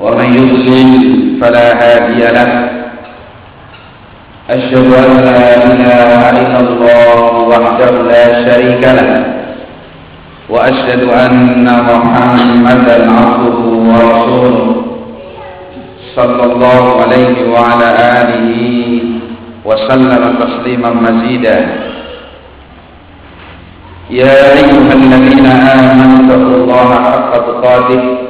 ومن يضلل فلا هادي له. أشهد أن لا إله إلا الله وحده لا شريك له. وأشهد أن محمدا عبده ورسوله صلى الله عليه وعلى آله وسلم تسليما مزيدا. يا أيها الذين آمنوا اتقوا الله حق تقاته.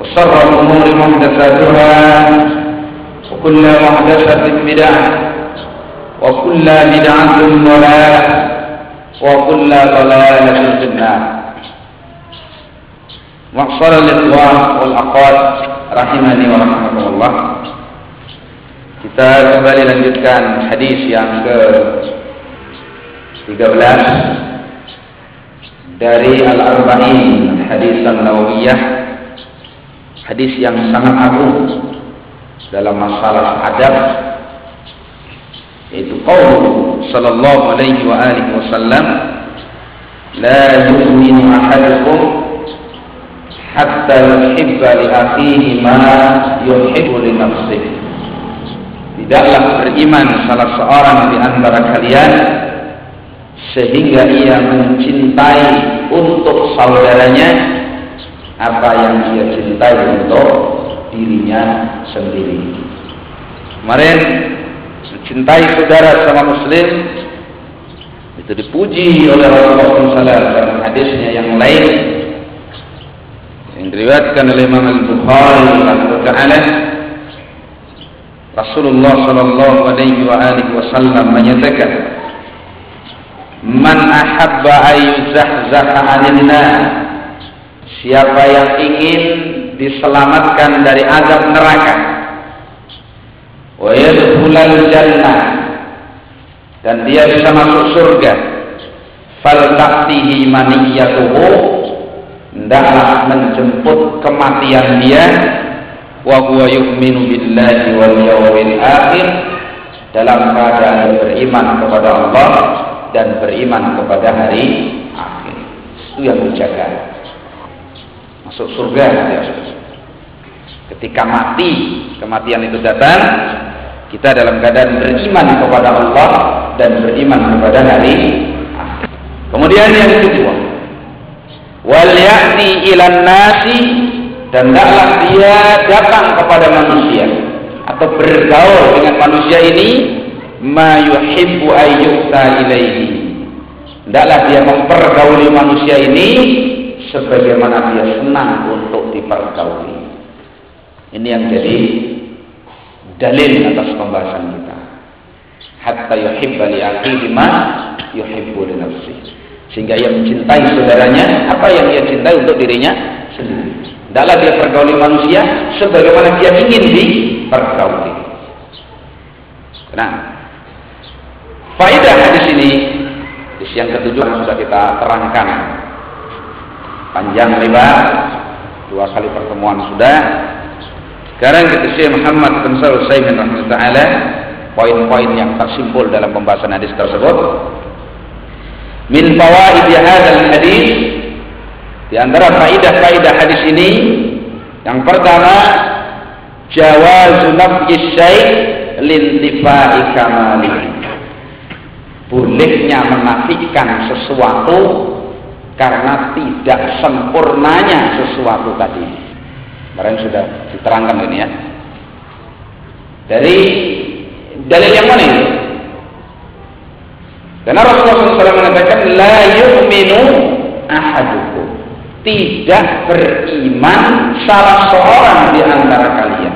وشر الأمور محدثاتها وكل محدثة بدعة وكل بدعة ضلالة وكل ضلالة في النار معصر الإخوان والأخوات rahimani wa rahmatullah kita kembali lanjutkan hadis yang ke 13 dari Al-Arba'in hadis An-Nawawiyah hadis yang sangat agung dalam masalah adab yaitu qaul sallallahu alaihi wa alihi wasallam la yu'minu ahadukum hatta yuhibba li akhihi ma yuhibbu li nafsihi. Tidaklah beriman salah seorang di antara kalian sehingga ia mencintai untuk saudaranya apa yang ia cintai untuk dirinya sendiri. Kemarin mencintai saudara sama muslim itu dipuji oleh Rasulullah SAW dalam hadisnya yang lain yang diriwayatkan oleh Imam Al-Bukhari taala Rasulullah sallallahu alaihi wasallam menyatakan Man ahabba ayyuzahzaha 'anil Siapa yang ingin diselamatkan dari azab neraka? Wa yadkhulal jannah. Dan dia bisa masuk surga. Fal taqtihi maniyatuhu. Hendaklah menjemput kematian dia. Wa huwa yu'minu billahi wal yawmil akhir. Dalam keadaan beriman kepada Allah dan beriman kepada hari akhir. Itu yang dijaga masuk surga ya. ketika mati kematian itu datang kita dalam keadaan beriman kepada Allah dan beriman kepada hari kemudian yang kedua wal ya'ti ilan nasi dan hendaklah dia datang kepada manusia atau bergaul dengan manusia ini ma yuhibbu ayyuhta ilaihi hendaklah dia mempergauli manusia ini sebagaimana dia senang untuk dipergauli. Ini yang jadi dalil atas pembahasan kita. Hatta yuhibba li akhihi ma yuhibbu li nafsihi sehingga ia mencintai saudaranya apa yang ia cintai untuk dirinya sendiri. Hendaklah dia pergauli manusia sebagaimana dia ingin dipergauli. Nah Faedah hadis ini hadis yang ketujuh sudah kita terangkan panjang lebar dua kali pertemuan sudah Sekarang kita Syekh Muhammad bin Shalih Utsaimin taala poin-poin yang tersimpul dalam pembahasan hadis tersebut. Min fawaid hadzal hadis di antara faidah-faidah hadis ini yang pertama jawazu nafyi syai' lintifai kamali. Bolehnya menafikan sesuatu karena tidak sempurnanya sesuatu tadi. Kemarin sudah diterangkan ini ya. Dari dalil yang mana ini? Karena Rasulullah SAW mengatakan la yu'minu ahadukum. Tidak beriman salah seorang di antara kalian.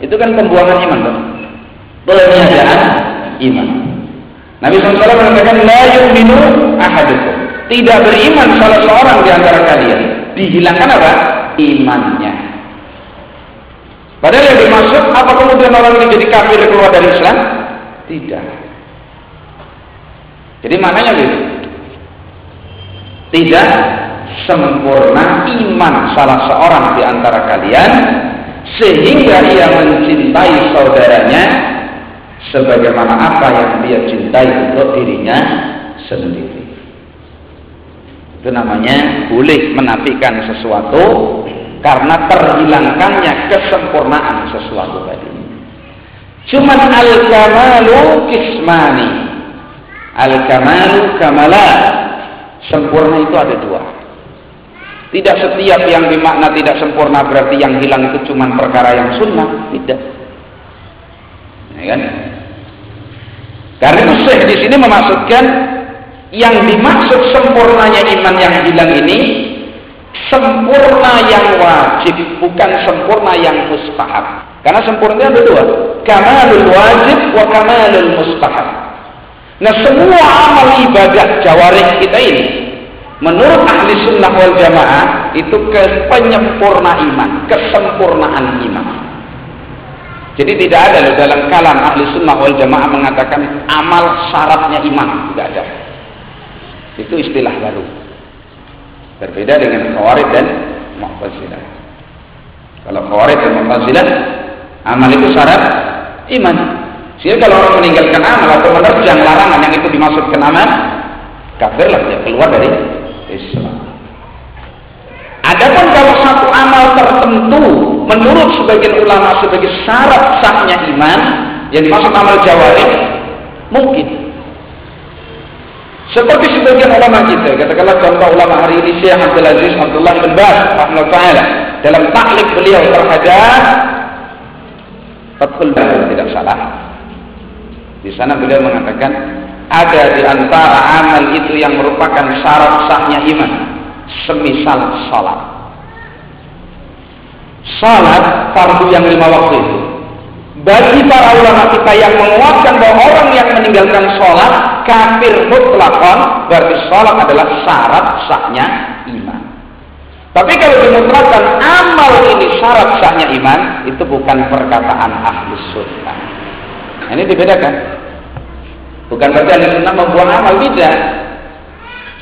Itu kan pembuangan iman, Pak. Peniadaan iman. Nabi SAW mengatakan la yu'minu ahadukum. Tidak beriman salah seorang di antara kalian. Dihilangkan apa? Imannya. Padahal yang dimaksud apa kemudian orang ini jadi kafir keluar dari Islam? Tidak. Jadi maknanya gitu. Tidak sempurna iman salah seorang di antara kalian sehingga ia mencintai saudaranya sebagaimana apa yang dia cintai untuk dirinya sendiri. Itu namanya boleh menafikan sesuatu karena terhilangkannya kesempurnaan sesuatu tadi. Cuman al-kamalu kismani. Al-kamalu kamala. Sempurna itu ada dua. Tidak setiap yang dimakna tidak sempurna berarti yang hilang itu cuma perkara yang sunnah. Tidak. Ya kan? Karena Syekh di sini memaksudkan yang dimaksud sempurnanya iman yang hilang ini sempurna yang wajib bukan sempurna yang mustahab. Karena sempurna ada dua kamalul wajib wa kamalul mustahab. Nah semua amal ibadah jawarih kita ini menurut ahli sunnah wal jamaah itu ke penyempurna iman kesempurnaan iman. Jadi tidak ada loh dalam kalam ahli sunnah wal jamaah mengatakan amal syaratnya iman tidak ada itu istilah baru Berbeda dengan Khawarij dan Mu'tazilah. Kalau Khawarij dan Mu'tazilah amal itu syarat iman. Sehingga kalau orang meninggalkan amal atau menerjang larangan yang itu dimaksudkan amal, kafirlah dia keluar dari Islam. Adapun kalau satu amal tertentu menurut sebagian ulama sebagai syarat sahnya iman yang dimaksud amal jawarih mungkin seperti sebagian ulama kita, katakanlah contoh ulama hari ini Syekh Abdul Aziz Abdullah bin Baz taala dalam taklik beliau terhadap Fathul Bari tidak salah. Di sana beliau mengatakan ada di antara amal itu yang merupakan syarat sahnya iman, semisal salat. Salat fardu yang lima waktu itu bagi para ulama kita yang menguatkan bahwa orang yang meninggalkan sholat kafir mutlakon berarti sholat adalah syarat sahnya iman. Tapi kalau dimutlakan amal ini syarat sahnya iman itu bukan perkataan ahli sunnah. Nah, ini dibedakan. Bukan berarti ahli sunnah membuang amal tidak.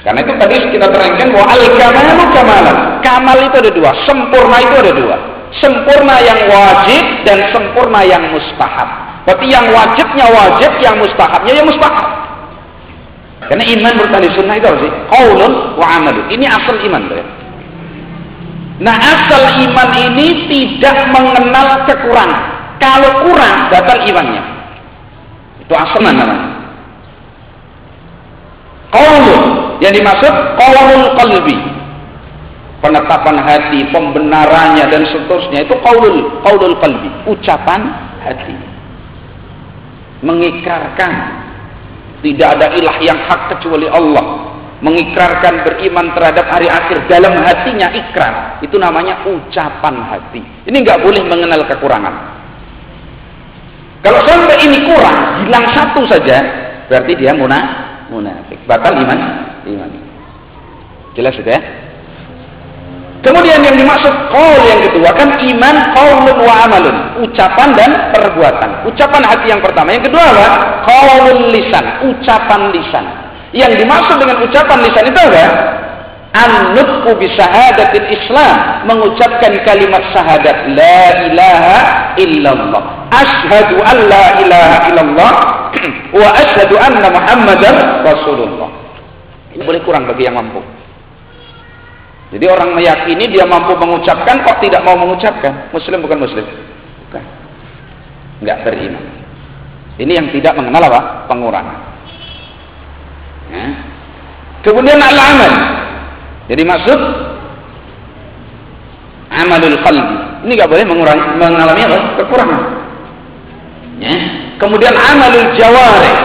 Karena itu tadi kita terangkan bahwa al kamalu kamalan. Kamal itu ada dua, sempurna itu ada dua sempurna yang wajib dan sempurna yang mustahab. Berarti yang wajibnya wajib, yang mustahabnya yang mustahab. Karena iman bertali sunnah itu apa sih? Qaulun wa amalu. Ini asal iman. Ya. Nah asal iman ini tidak mengenal kekurangan. Kalau kurang, batal imannya. Itu asal namanya. Qaulun. Yang dimaksud qaulul qalbi penetapan hati, pembenarannya dan seterusnya itu qaulul qaulul qalbi, ucapan hati. Mengikrarkan tidak ada ilah yang hak kecuali Allah. Mengikrarkan beriman terhadap hari akhir dalam hatinya ikrar. Itu namanya ucapan hati. Ini nggak boleh mengenal kekurangan. Kalau sampai ini kurang, hilang satu saja, berarti dia munafik. Batal iman, iman. Jelas sudah ya? Kemudian yang dimaksud qaul yang kedua kan iman qaulun wa amalun, ucapan dan perbuatan. Ucapan hati yang pertama. Yang kedua apa? Qaulul lisan, ucapan lisan. Yang dimaksud dengan ucapan lisan itu apa? An-nutqu bi Islam, mengucapkan kalimat syahadat la ilaha illallah. Ashhadu an la ilaha illallah wa ashhadu anna Muhammadar Rasulullah. Ini boleh kurang bagi yang mampu. Jadi orang meyakini dia mampu mengucapkan kok tidak mau mengucapkan. Muslim bukan muslim. Bukan. Enggak beriman. Ini yang tidak mengenal apa? Pengurangan. Ya. Kemudian al-amal. Jadi maksud amalul qalbi. Ini enggak boleh mengurangi, mengalami apa? Kekurangan. Ya. Kemudian amalul jawarih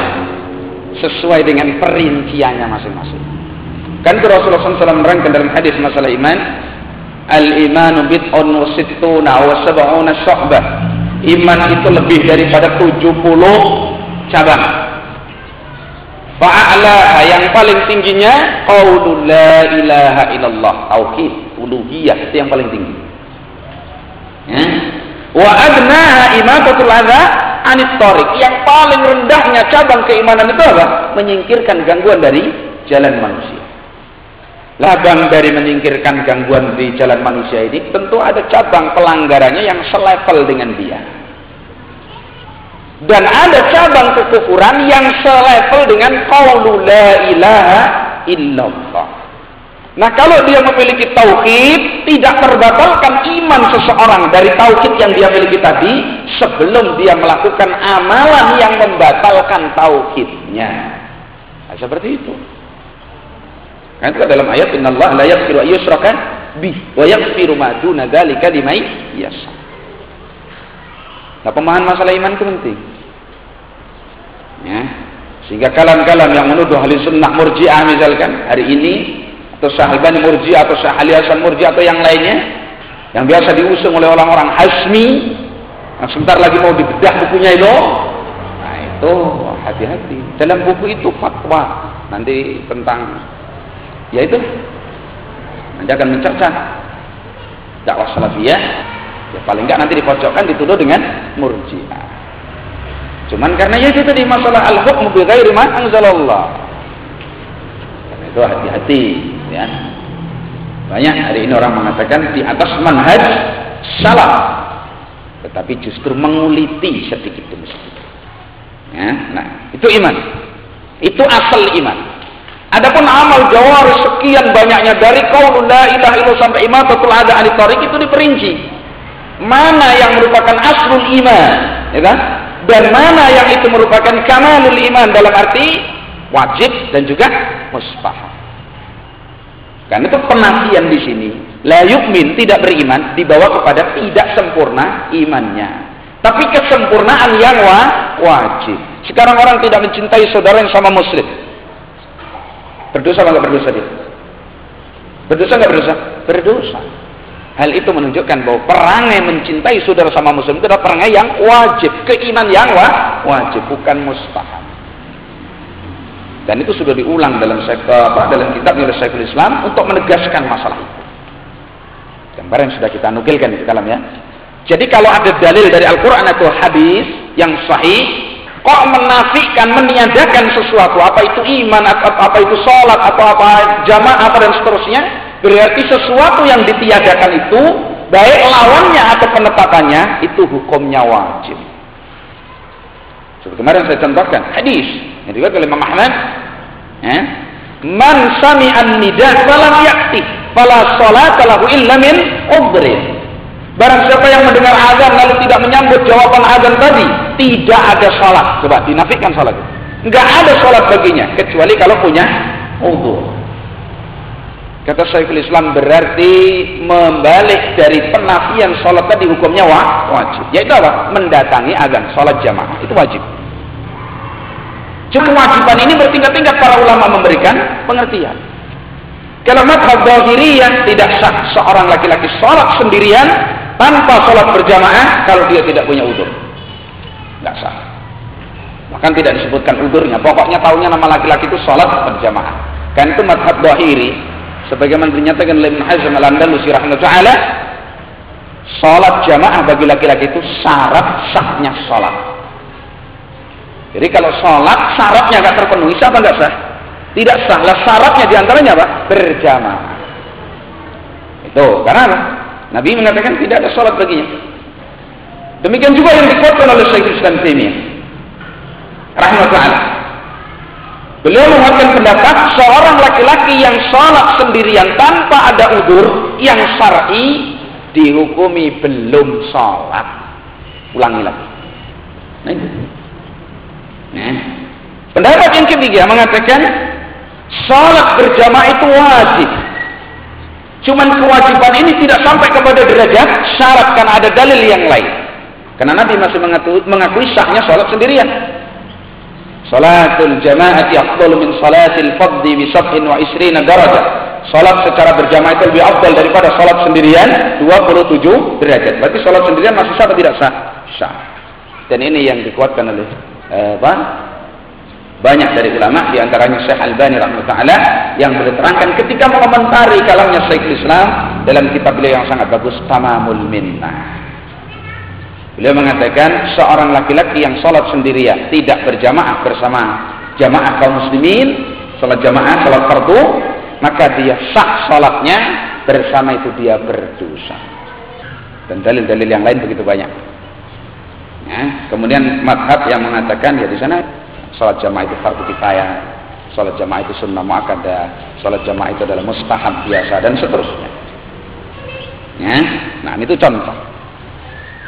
sesuai dengan perinciannya masing-masing. Kan itu Rasulullah SAW menerangkan dalam hadis masalah iman. Al-imanu bid'un wa sittuna wa sab'una syu'bah. Iman itu lebih daripada 70 cabang. Fa'ala yang paling tingginya qaulul la ilaha illallah. Tauhid, uluhiyah itu yang paling tinggi. Ya. Wa adnaha imatatul adza anit. Yang paling rendahnya cabang keimanan itu apa? Menyingkirkan gangguan dari jalan manusia. Labang dari menyingkirkan gangguan di jalan manusia ini tentu ada cabang pelanggarannya yang selevel dengan dia. Dan ada cabang kekufuran yang selevel dengan qaulu la ilaha illallah. Nah kalau dia memiliki tauhid tidak terbatalkan iman seseorang dari tauhid yang dia miliki tadi sebelum dia melakukan amalan yang membatalkan tauhidnya. Nah, seperti itu. Kan itu dalam ayat innallaha la yaghfiru ayyushraka bi wa yaghfiru ma duna dzalika liman yasha. Nah, pemahaman masalah iman itu penting. Ya. Sehingga kalam-kalam yang menuduh ahli sunnah murji'ah misalkan hari ini atau sahabat murji'ah atau sahaliasan murji'ah atau yang lainnya yang biasa diusung oleh orang-orang hasmi yang sebentar lagi mau dibedah bukunya itu nah itu hati-hati dalam buku itu fatwa nanti tentang Ya itu. Nanti akan mencerca dakwah salafiyah ya paling enggak nanti dipojokkan dituduh dengan murji'ah. Cuman karena ya itu tadi masalah al-hukm bi ghairi ma anzalallah. Karena itu hati-hati ya. Banyak hari ini orang mengatakan di atas manhaj salaf tetapi justru menguliti sedikit demi sedikit. Ya nah itu iman. Itu asal iman Adapun amal jawari sekian banyaknya dari qaul la ilaha illallah sampai imatatul ada tarik itu diperinci. Mana yang merupakan aslul iman, ya kan? Dan mana yang itu merupakan kamalul iman dalam arti wajib dan juga mustahab. Karena itu penafian di sini. La yukmin tidak beriman dibawa kepada tidak sempurna imannya. Tapi kesempurnaan yang wa, wajib. Sekarang orang tidak mencintai saudara yang sama muslim. Berdosa atau berdosa dia? Berdosa nggak berdosa? Berdosa. Hal itu menunjukkan bahwa perangai mencintai saudara sama muslim itu adalah perangai yang wajib, keiman yang wa, wajib, bukan mustahab. Dan itu sudah diulang dalam apa, dalam kitab oleh Syekhul Islam untuk menegaskan masalah itu. Gambar yang sudah kita nukilkan di dalamnya. Jadi kalau ada dalil dari Al-Quran atau hadis yang sahih kok menafikan, meniadakan sesuatu, apa itu iman, atau apa itu sholat, atau apa jamaah, apa dan seterusnya, berarti sesuatu yang ditiadakan itu, baik lawannya atau penetapannya, itu hukumnya wajib. Seperti kemarin saya contohkan, hadis, yang juga oleh Imam Ahmad, ya, Man sami'an nidah falam yakti, fala sholat lahu illa min. Barang siapa yang mendengar azan lalu tidak menyambut jawaban azan tadi, tidak ada sholat. Coba dinafikan sholat. Enggak ada sholat baginya, kecuali kalau punya udhu. Kata Syekhul Islam berarti membalik dari penafian sholat tadi hukumnya wajib. Yaitu apa? Mendatangi azan, sholat jamaah. Itu wajib. Cuma kewajiban ini bertingkat-tingkat para ulama memberikan pengertian. Kalau madhab yang tidak sah seorang laki-laki sholat sendirian tanpa sholat berjamaah kalau dia tidak punya udur. Tidak sah. Bahkan tidak disebutkan udurnya. Pokoknya tahunya nama laki-laki itu sholat berjamaah. Kan itu madhab dohiri. Sebagaimana dinyatakan oleh Ibn Hazm al-Andalusi rahimahullah sholat jamaah bagi laki-laki itu syarat sahnya sholat. Jadi kalau sholat syaratnya nggak terpenuhi, sah apa nggak sah? Tidak sah. Lah syaratnya di antaranya apa? Berjamaah. Itu karena Nabi mengatakan tidak ada sholat baginya. Demikian juga yang dikuatkan oleh Syekh Islam Taimiyah. Rahmatullah. Beliau menguatkan pendapat seorang laki-laki yang sholat sendirian tanpa ada udur yang syar'i dihukumi belum sholat. Ulangi lagi. Nah. Nah. Pendapat yang ketiga mengatakan sholat berjamaah itu wajib. Cuman kewajiban ini tidak sampai kepada derajat syarat karena ada dalil yang lain. Karena Nabi masih mengakui, sahnya sholat sendirian. Salatul jama'ati afdalu min salatil fadhi bi sab'in wa isrina darajah. Salat secara berjamaah itu lebih afdal daripada salat sendirian 27 derajat. Berarti salat sendirian masih sah atau tidak sah? Sah. Dan ini yang dikuatkan oleh eh, apa? Banyak dari ulama di antaranya Syekh Albani rahimahullah yang berterangkan ketika mengomentari kalamnya Syekh Islam dalam kitab beliau yang sangat bagus Tamamul Minnah. Beliau mengatakan seorang laki-laki yang sholat sendirian tidak berjamaah bersama jamaah kaum muslimin, sholat jamaah, sholat fardu, maka dia sah sholatnya bersama itu dia berdosa. Dan dalil-dalil yang lain begitu banyak. Ya, kemudian madhab yang mengatakan ya di sana sholat jamaah itu fardu kifayah, sholat jamaah itu sunnah muakkadah, sholat jamaah itu adalah mustahab biasa dan seterusnya. Ya, nah itu contoh.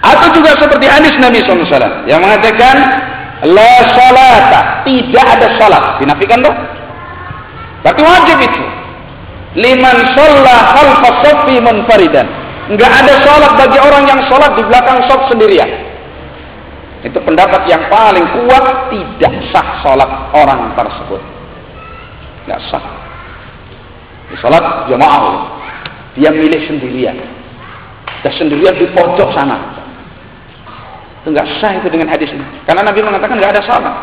Atau juga seperti hadis Nabi SAW yang mengatakan la salata, tidak ada salat. Dinafikan tuh. Berarti wajib itu. Liman sholla khalfa munfaridan. Enggak ada salat bagi orang yang salat di belakang sof sendirian. Itu pendapat yang paling kuat tidak sah salat orang tersebut. Enggak sah. Di salat jamaah. Dia milih sendirian. Dan sendirian di pojok sana. Itu nggak sah itu dengan hadis ini. Karena Nabi mengatakan nggak ada salah.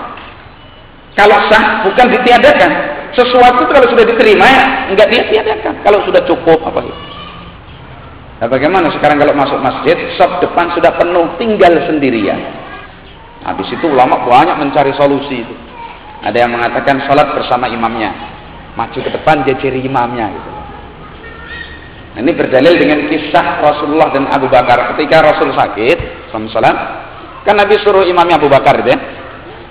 Kalau sah bukan ditiadakan. Sesuatu kalau sudah diterima ya nggak ditiadakan. Kalau sudah cukup apa gitu. Nah bagaimana sekarang kalau masuk masjid, sop depan sudah penuh, tinggal sendirian. Habis itu ulama banyak mencari solusi itu. Ada yang mengatakan sholat bersama imamnya. Maju ke depan dia ciri imamnya gitu. Nah, ini berdalil dengan kisah Rasulullah dan Abu Bakar ketika Rasul sakit, Sallallahu Kan Nabi suruh imamnya Abu Bakar gitu.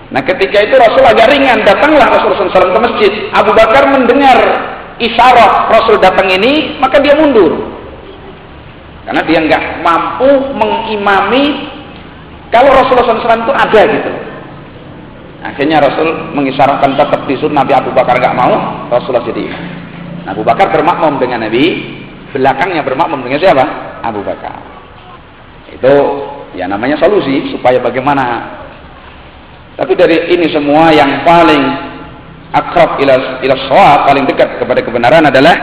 Nah ketika itu Rasul agak ringan, datanglah Rasul SAW ke masjid. Abu Bakar mendengar isyarat Rasul datang ini, maka dia mundur. Karena dia nggak mampu mengimami kalau Rasulullah SAW itu ada gitu. Akhirnya Rasul mengisyaratkan tetap disuruh Nabi Abu Bakar nggak mau, Rasulullah jadi Abu Bakar bermakmum dengan Nabi, belakangnya bermakmum dengan siapa? Abu Bakar. Itu Ya namanya solusi supaya bagaimana. Tapi dari ini semua yang paling akrab ila ila paling dekat kepada kebenaran adalah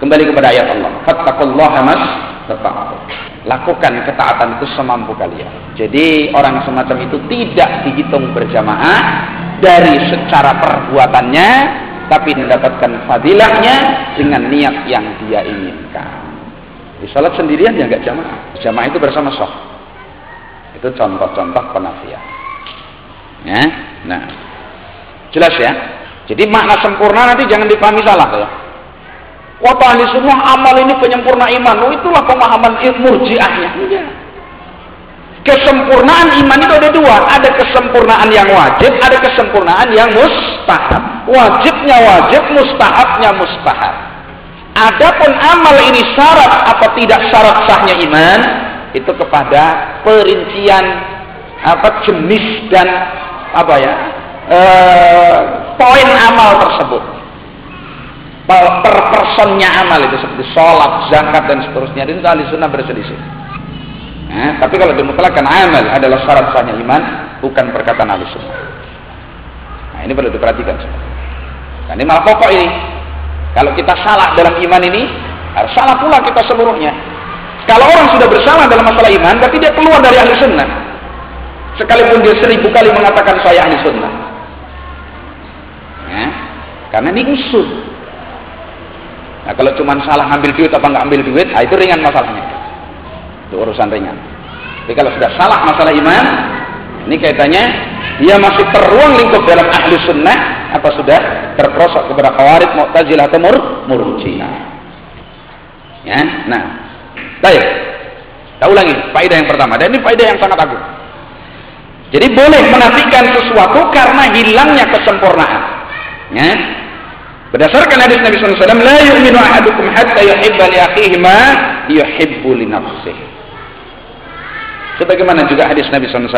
kembali kepada ayat Allah. Fattaqullaha mas Lakukan ketaatan itu semampu kalian. Jadi orang semacam itu tidak dihitung berjamaah dari secara perbuatannya tapi mendapatkan fadilahnya dengan niat yang dia inginkan. Di salat sendirian ya nggak jamaah. Jamaah itu bersama soh. Itu contoh-contoh penafian. Ya, nah, jelas ya. Jadi makna sempurna nanti jangan dipahami salah ya. Wah semua amal ini penyempurna iman. Oh itulah pemahaman murjiahnya. Enggak. Kesempurnaan iman itu ada dua. Ada kesempurnaan yang wajib, ada kesempurnaan yang mustahab. Wajibnya wajib, mustahabnya mustahab. Adapun amal ini syarat apa tidak syarat sahnya iman itu kepada perincian apa jenis dan apa ya e, poin amal tersebut per, per personnya amal itu seperti sholat, zakat dan seterusnya itu ahli sunnah berselisih. Nah, tapi kalau dimutlakan amal adalah syarat sahnya iman bukan perkataan ahli sunnah. Nah ini perlu diperhatikan. Nah, ini malah pokok ini kalau kita salah dalam iman ini, harus salah pula kita seluruhnya. Kalau orang sudah bersalah dalam masalah iman, berarti dia keluar dari ahli sunnah. Sekalipun dia seribu kali mengatakan saya ahli sunnah. Ya, karena ini usul. Nah, kalau cuma salah ambil duit apa nggak ambil duit, nah itu ringan masalahnya. Itu urusan ringan. Tapi kalau sudah salah masalah iman, ini kaitannya dia masih terruang lingkup dalam ahli sunnah atau sudah terperosok kepada khawarij mu'tazilah atau mur murji'ah Ya, nah, baik. Kita ulangi faedah yang pertama. Dan ini faedah yang sangat agung. Jadi boleh menafikan sesuatu karena hilangnya kesempurnaan. Ya. Berdasarkan hadis Nabi SAW, la yu'minu ahadukum hatta yuhibba li akhihi ma yuhibbu li. Sebagaimana juga hadis Nabi SAW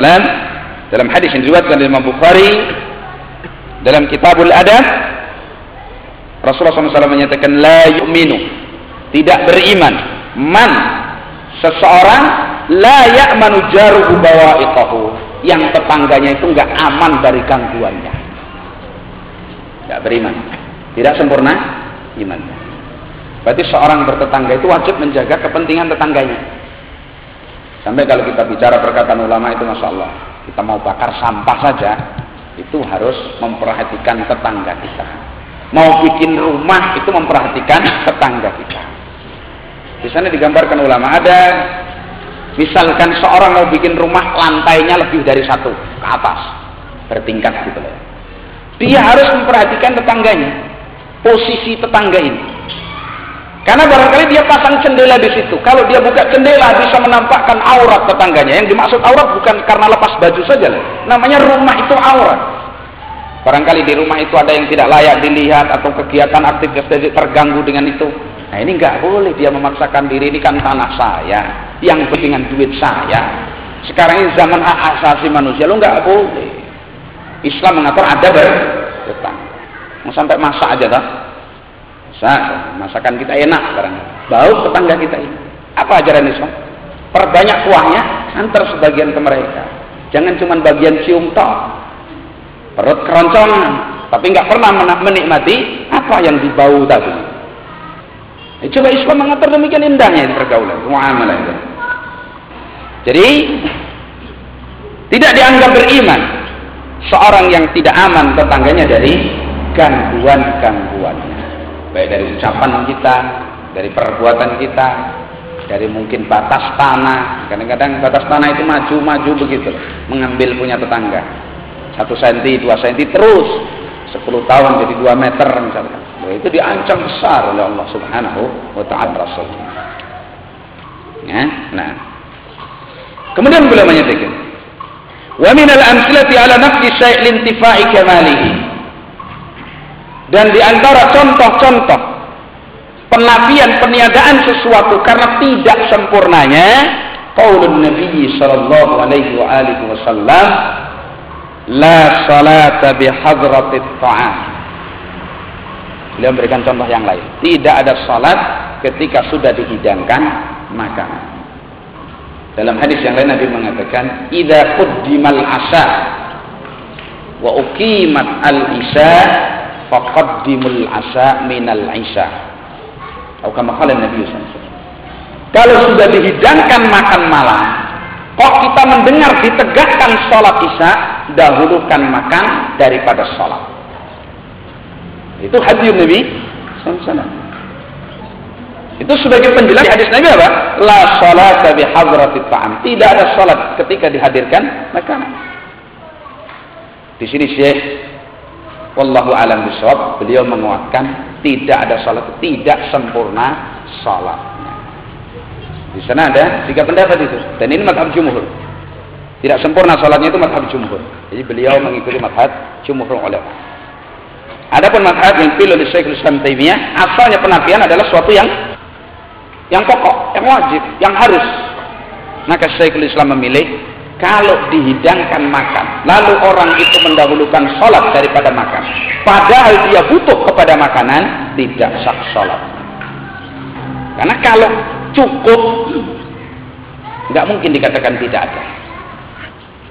dalam hadis yang diriwayatkan oleh Imam Bukhari dalam Kitabul Adab Rasulullah SAW menyatakan la yu'minu. Tidak beriman man seseorang la ya'manu jaruhu bawa'iqahu. Yang tetangganya itu enggak aman dari gangguannya. Enggak beriman tidak sempurna imannya berarti seorang bertetangga itu wajib menjaga kepentingan tetangganya sampai kalau kita bicara perkataan ulama itu Masya Allah kita mau bakar sampah saja itu harus memperhatikan tetangga kita mau bikin rumah itu memperhatikan tetangga kita. Di sana digambarkan ulama ada misalkan seorang mau bikin rumah lantainya lebih dari satu ke atas bertingkat gitu loh. Dia harus memperhatikan tetangganya, posisi tetangga ini. Karena barangkali dia pasang jendela di situ. Kalau dia buka jendela bisa menampakkan aurat tetangganya. Yang dimaksud aurat bukan karena lepas baju saja. Namanya rumah itu aurat. Barangkali di rumah itu ada yang tidak layak dilihat atau kegiatan aktivitas terganggu dengan itu. Nah ini nggak boleh dia memaksakan diri ini kan tanah saya, yang dengan duit saya. Sekarang ini zaman hak asasi manusia lo nggak boleh. Islam mengatur ada bertetang. Mau sampai masak aja tak? Masak, masakan kita enak barang. Bau tetangga kita ini. Apa ajaran Islam? Perbanyak kuahnya, antar sebagian ke mereka. Jangan cuma bagian cium tok perut keroncongan tapi nggak pernah menikmati apa yang dibau tadi ya, coba Islam mengatur demikian indahnya ini pergaulan muamalah itu jadi tidak dianggap beriman seorang yang tidak aman tetangganya dari gangguan-gangguannya baik dari ucapan kita dari perbuatan kita dari mungkin batas tanah kadang-kadang batas tanah itu maju-maju begitu mengambil punya tetangga satu senti, dua senti terus sepuluh tahun jadi dua meter misalkan. Nah, itu diancam besar oleh Allah Subhanahu wa taala Rasul. Ya, nah. Kemudian beliau menyatakan, "Wa min al-amsilati ala nafsi syai' lintifa'i kamalihi." Dan di antara contoh-contoh penafian peniadaan sesuatu karena tidak sempurnanya qaulun Nabi sallallahu alaihi wa alihi wasallam la salata bihadratit ta'am. Beliau memberikan contoh yang lain. Tidak ada salat ketika sudah dihidangkan makanan. Dalam hadis yang lain Nabi mengatakan idza quddimal asha wa uqimat al isya faqaddimul asha minal isya atau kama qala Nabi sallallahu kalau sudah dihidangkan makan malam kok kita mendengar ditegakkan sholat isya dahulukan makan daripada sholat. Itu hadis Nabi SAW. Itu sebagai penjelasan hadis Nabi apa? La sholat bi hadratit ta'am. Tidak ada sholat ketika dihadirkan makanan. Di sini Syekh Wallahu alam bisawab beliau menguatkan tidak ada sholat tidak sempurna sholatnya. Di sana ada tiga pendapat itu dan ini madhab jumhur. Tidak sempurna sholatnya itu madhab jumhur. Jadi beliau mengikuti madhab jumhur ulama. Adapun madhab yang pilih oleh Syekh Islam Taimiyah, asalnya penafian adalah suatu yang yang pokok, yang wajib, yang harus. Maka Syekh Islam memilih kalau dihidangkan makan, lalu orang itu mendahulukan sholat daripada makan, padahal dia butuh kepada makanan, tidak sah sholat. Karena kalau cukup, nggak mungkin dikatakan tidak ada.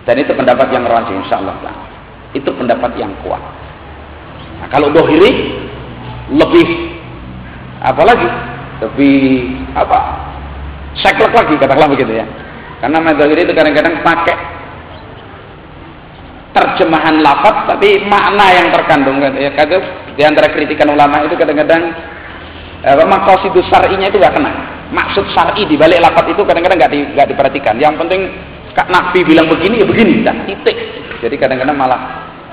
Dan itu pendapat yang rajin insya Allah. Itu pendapat yang kuat. Nah, kalau dohiri lebih apa lagi? Lebih apa? Seklek lagi katakanlah begitu ya. Karena dohiri itu kadang-kadang pakai terjemahan lafaz tapi makna yang terkandung kan ya kata di antara kritikan ulama itu kadang-kadang apa makosidus syar'inya itu gak kena maksud syar'i di balik lafaz itu kadang-kadang nggak di, gak diperhatikan yang penting Kak Nabi bilang begini ya begini dan titik. Jadi kadang-kadang malah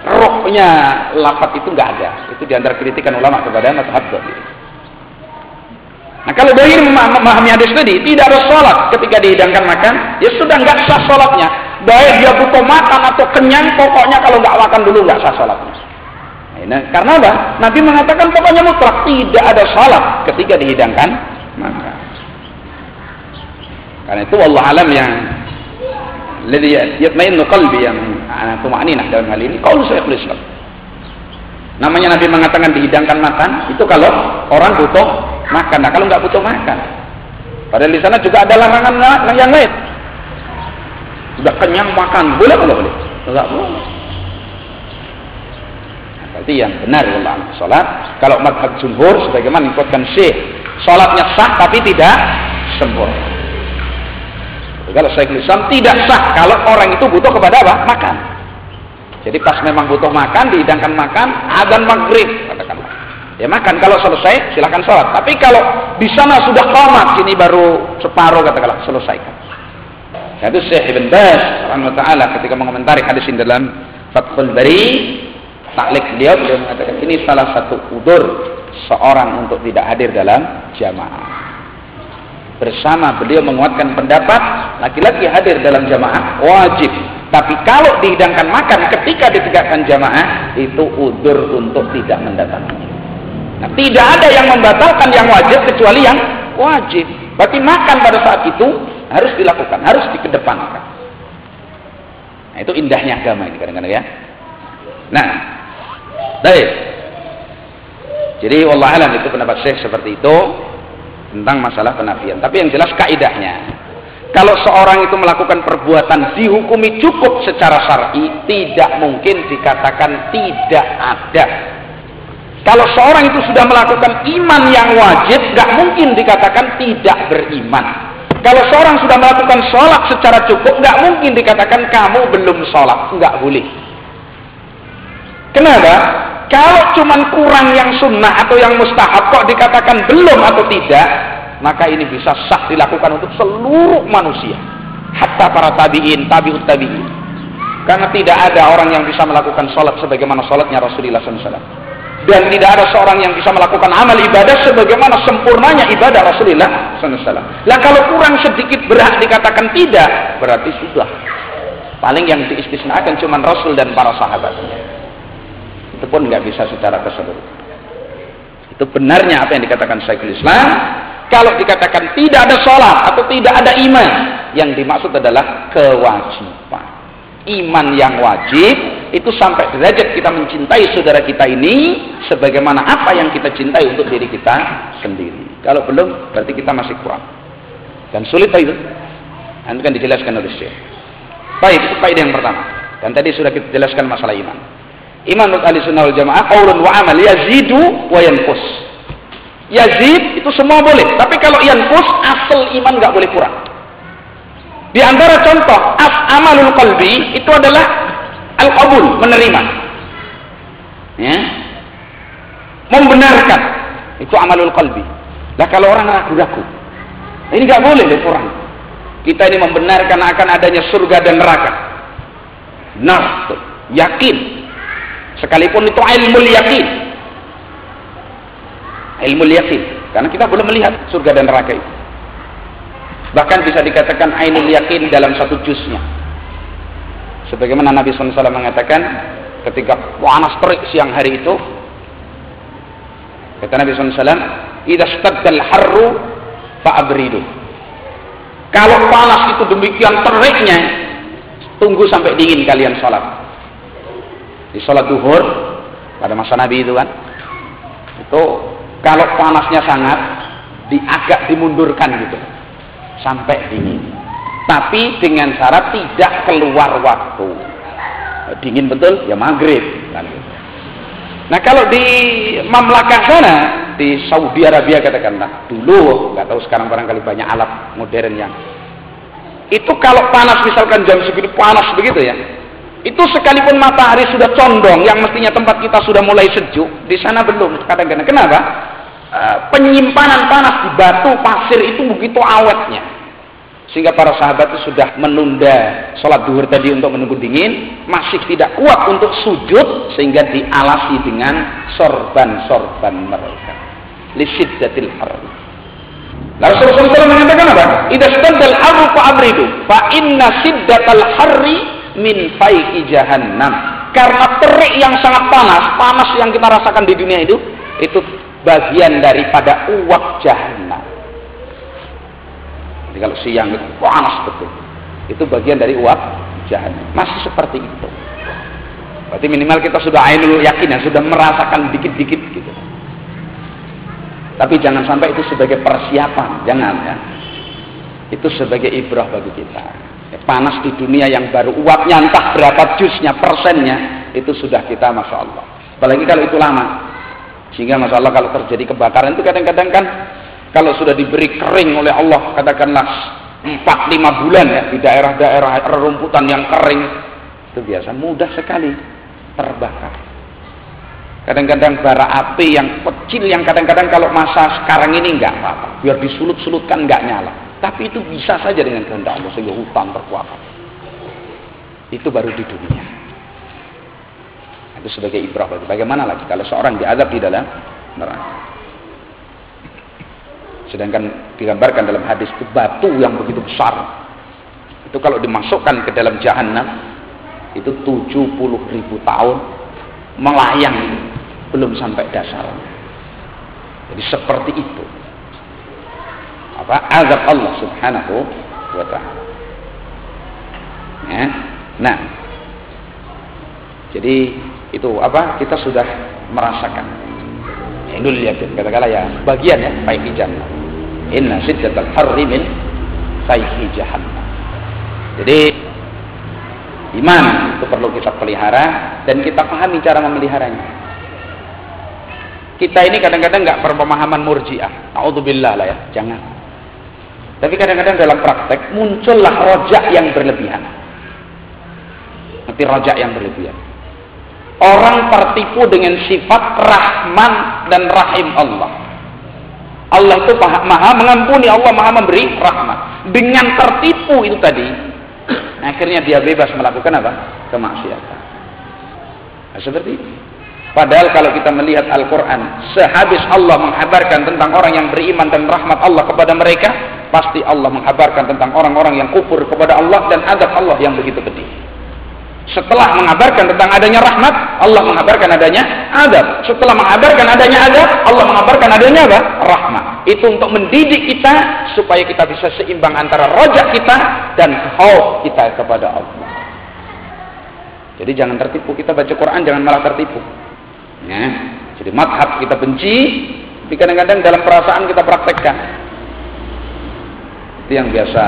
rohnya lapat itu nggak ada. Itu di antara kritikan ulama kepada mazhab Nah kalau dahir memahami hadis tadi, tidak ada sholat ketika dihidangkan makan, ya sudah nggak sah sholatnya. Baik dia butuh makan atau kenyang, pokoknya kalau nggak makan dulu nggak sah sholatnya. Nah, karena apa? Nabi mengatakan pokoknya mutlak tidak ada sholat ketika dihidangkan makan. Karena itu Allah alam yang Ladhi yatmainu qalbi yang tumaninah dalam hal ini qaul Syekhul Islam. Namanya Nabi mengatakan dihidangkan makan itu kalau orang butuh makan. Nah, kalau nggak butuh makan. Padahal di sana juga ada larangan yang lain. Sudah kenyang makan, boleh boleh boleh? Enggak boleh. Nah, berarti yang benar Allah salat kalau madhab jumhur sebagaimana ikutkan syekh salatnya sah tapi tidak sempurna. Kalau saya Islam tidak sah kalau orang itu butuh kepada apa? Makan. Jadi pas memang butuh makan, dihidangkan makan, adzan maghrib. Ya makan, kalau selesai silahkan sholat. Tapi kalau di sana sudah komat, sini baru separuh katakanlah selesaikan. Itu Syekh Ibn Bas taala ketika mengomentari hadis ini dalam Fathul Bari, taklik beliau beliau mengatakan ini salah satu udur seorang untuk tidak hadir dalam jamaah bersama beliau menguatkan pendapat laki-laki hadir dalam jamaah wajib tapi kalau dihidangkan makan ketika ditegakkan jamaah itu udur untuk tidak mendatangi nah, tidak ada yang membatalkan yang wajib kecuali yang wajib berarti makan pada saat itu harus dilakukan harus dikedepankan nah, itu indahnya agama ini kadang-kadang ya nah baik jadi Allah alam itu pendapat saya seperti itu tentang masalah penafian. Tapi yang jelas kaidahnya, kalau seorang itu melakukan perbuatan dihukumi cukup secara syar'i, tidak mungkin dikatakan tidak ada. Kalau seorang itu sudah melakukan iman yang wajib, nggak mungkin dikatakan tidak beriman. Kalau seorang sudah melakukan sholat secara cukup, nggak mungkin dikatakan kamu belum sholat, nggak boleh. Kenapa? Kalau cuma kurang yang sunnah atau yang mustahab kok dikatakan belum atau tidak, maka ini bisa sah dilakukan untuk seluruh manusia. Hatta para tabi'in, tabi'ut tabi'in. Karena tidak ada orang yang bisa melakukan sholat sebagaimana sholatnya Rasulullah SAW. Dan tidak ada seorang yang bisa melakukan amal ibadah sebagaimana sempurnanya ibadah Rasulullah SAW. Lah kalau kurang sedikit berhak dikatakan tidak, berarti sudah. Paling yang diistisnakan cuma Rasul dan para sahabatnya itu pun nggak bisa secara keseluruhan. Itu benarnya apa yang dikatakan Syekhul Islam. Kalau dikatakan tidak ada sholat atau tidak ada iman, yang dimaksud adalah kewajiban. Iman yang wajib itu sampai derajat kita mencintai saudara kita ini sebagaimana apa yang kita cintai untuk diri kita sendiri. Kalau belum, berarti kita masih kurang. Dan sulit itu. Nanti kan dijelaskan oleh Syekh. Baik, itu faedah yang pertama. Dan tadi sudah kita jelaskan masalah iman. Iman menurut ahli sunnah wal jamaah qaulun wa amal yazidu wa yanqus. Yazid itu semua boleh, tapi kalau yanqus asal iman nggak boleh kurang. Di antara contoh as amalul qalbi itu adalah al qabul menerima. Ya. Membenarkan itu amalul qalbi. Lah kalau orang ragu-ragu, ini nggak boleh deh kurang. Kita ini membenarkan akan adanya surga dan neraka. Nah, yakin Sekalipun itu ilmu yakin. Ilmu yakin. Karena kita belum melihat surga dan neraka itu. Bahkan bisa dikatakan ainul yakin dalam satu juznya. Sebagaimana Nabi SAW mengatakan ketika panas terik siang hari itu kata Nabi SAW idza staddal harru fa'abridu kalau panas itu demikian teriknya tunggu sampai dingin kalian salat di sholat duhur pada masa Nabi itu kan. Itu kalau panasnya sangat di agak dimundurkan gitu sampai dingin tapi dengan syarat tidak keluar waktu dingin betul ya maghrib nah kalau di mamlakah sana di Saudi Arabia katakanlah dulu nggak tahu sekarang barangkali banyak alat modern yang itu kalau panas misalkan jam segini panas begitu ya itu sekalipun matahari sudah condong, yang mestinya tempat kita sudah mulai sejuk, di sana belum. Kadang-kadang kenapa? Eh, penyimpanan panas di batu pasir itu begitu awetnya. Sehingga para sahabat itu sudah menunda sholat duhur tadi untuk menunggu dingin, masih tidak kuat untuk sujud sehingga dialasi dengan sorban-sorban mereka. Lisiddatil har. Lalu Rasulullah SAW mengatakan apa? Idza staddal amru fa abridu fa inna siddatal harri min faiqi jahannam. Karena terik yang sangat panas, panas yang kita rasakan di dunia itu, itu bagian daripada uap jahannam. Jadi kalau siang itu panas betul. Itu bagian dari uap jahannam. Masih seperti itu. Berarti minimal kita sudah ainul yakin ya, sudah merasakan dikit-dikit gitu. Tapi jangan sampai itu sebagai persiapan, jangan ya. Itu sebagai ibrah bagi kita. Ya, panas di dunia yang baru uapnya entah berapa jusnya, persennya, itu sudah kita masya Allah. Apalagi kalau itu lama. Sehingga masya Allah kalau terjadi kebakaran itu kadang-kadang kan kalau sudah diberi kering oleh Allah katakanlah 4-5 bulan ya di daerah-daerah rerumputan yang kering itu biasa mudah sekali terbakar. Kadang-kadang bara api yang kecil yang kadang-kadang kalau masa sekarang ini enggak apa-apa. Biar disulut-sulutkan enggak nyala. Tapi itu bisa saja dengan kehendak Allah sehingga hutan terkuat. Itu baru di dunia. Itu sebagai ibrah. Bagaimana lagi kalau seorang diadab di dalam neraka. Sedangkan digambarkan dalam hadis itu batu yang begitu besar. Itu kalau dimasukkan ke dalam jahanam itu 70 ribu tahun melayang belum sampai dasar jadi seperti itu apa azab Allah subhanahu wa ta'ala ya. nah jadi itu apa kita sudah merasakan Indul yakin katakanlah ya bagian ya faihi jannah inna siddatal harri min faihi jahannam jadi Iman itu perlu kita pelihara dan kita pahami cara memeliharanya. Kita ini kadang-kadang nggak berpemahaman murjiah. Naudzubillah lah ya, jangan. Tapi kadang-kadang dalam praktek muncullah rojak yang berlebihan. Nanti rojak yang berlebihan. Orang tertipu dengan sifat Rahman dan Rahim Allah. Allah itu maha mengampuni, Allah maha memberi rahmat. Dengan tertipu itu tadi, akhirnya dia bebas melakukan apa? kemaksiatan. Nah, seperti itu. Padahal kalau kita melihat Al-Quran, sehabis Allah menghabarkan tentang orang yang beriman dan rahmat Allah kepada mereka, pasti Allah menghabarkan tentang orang-orang yang kufur kepada Allah dan adab Allah yang begitu pedih. Setelah mengabarkan tentang adanya rahmat, Allah mengabarkan adanya adab. Setelah mengabarkan adanya adab, Allah mengabarkan adanya apa? Rahmat. Itu untuk mendidik kita supaya kita bisa seimbang antara rojak kita dan khauf kita kepada Allah. Jadi jangan tertipu kita baca Quran jangan malah tertipu. Ya. Jadi madhab kita benci, tapi kadang-kadang dalam perasaan kita praktekkan. Itu yang biasa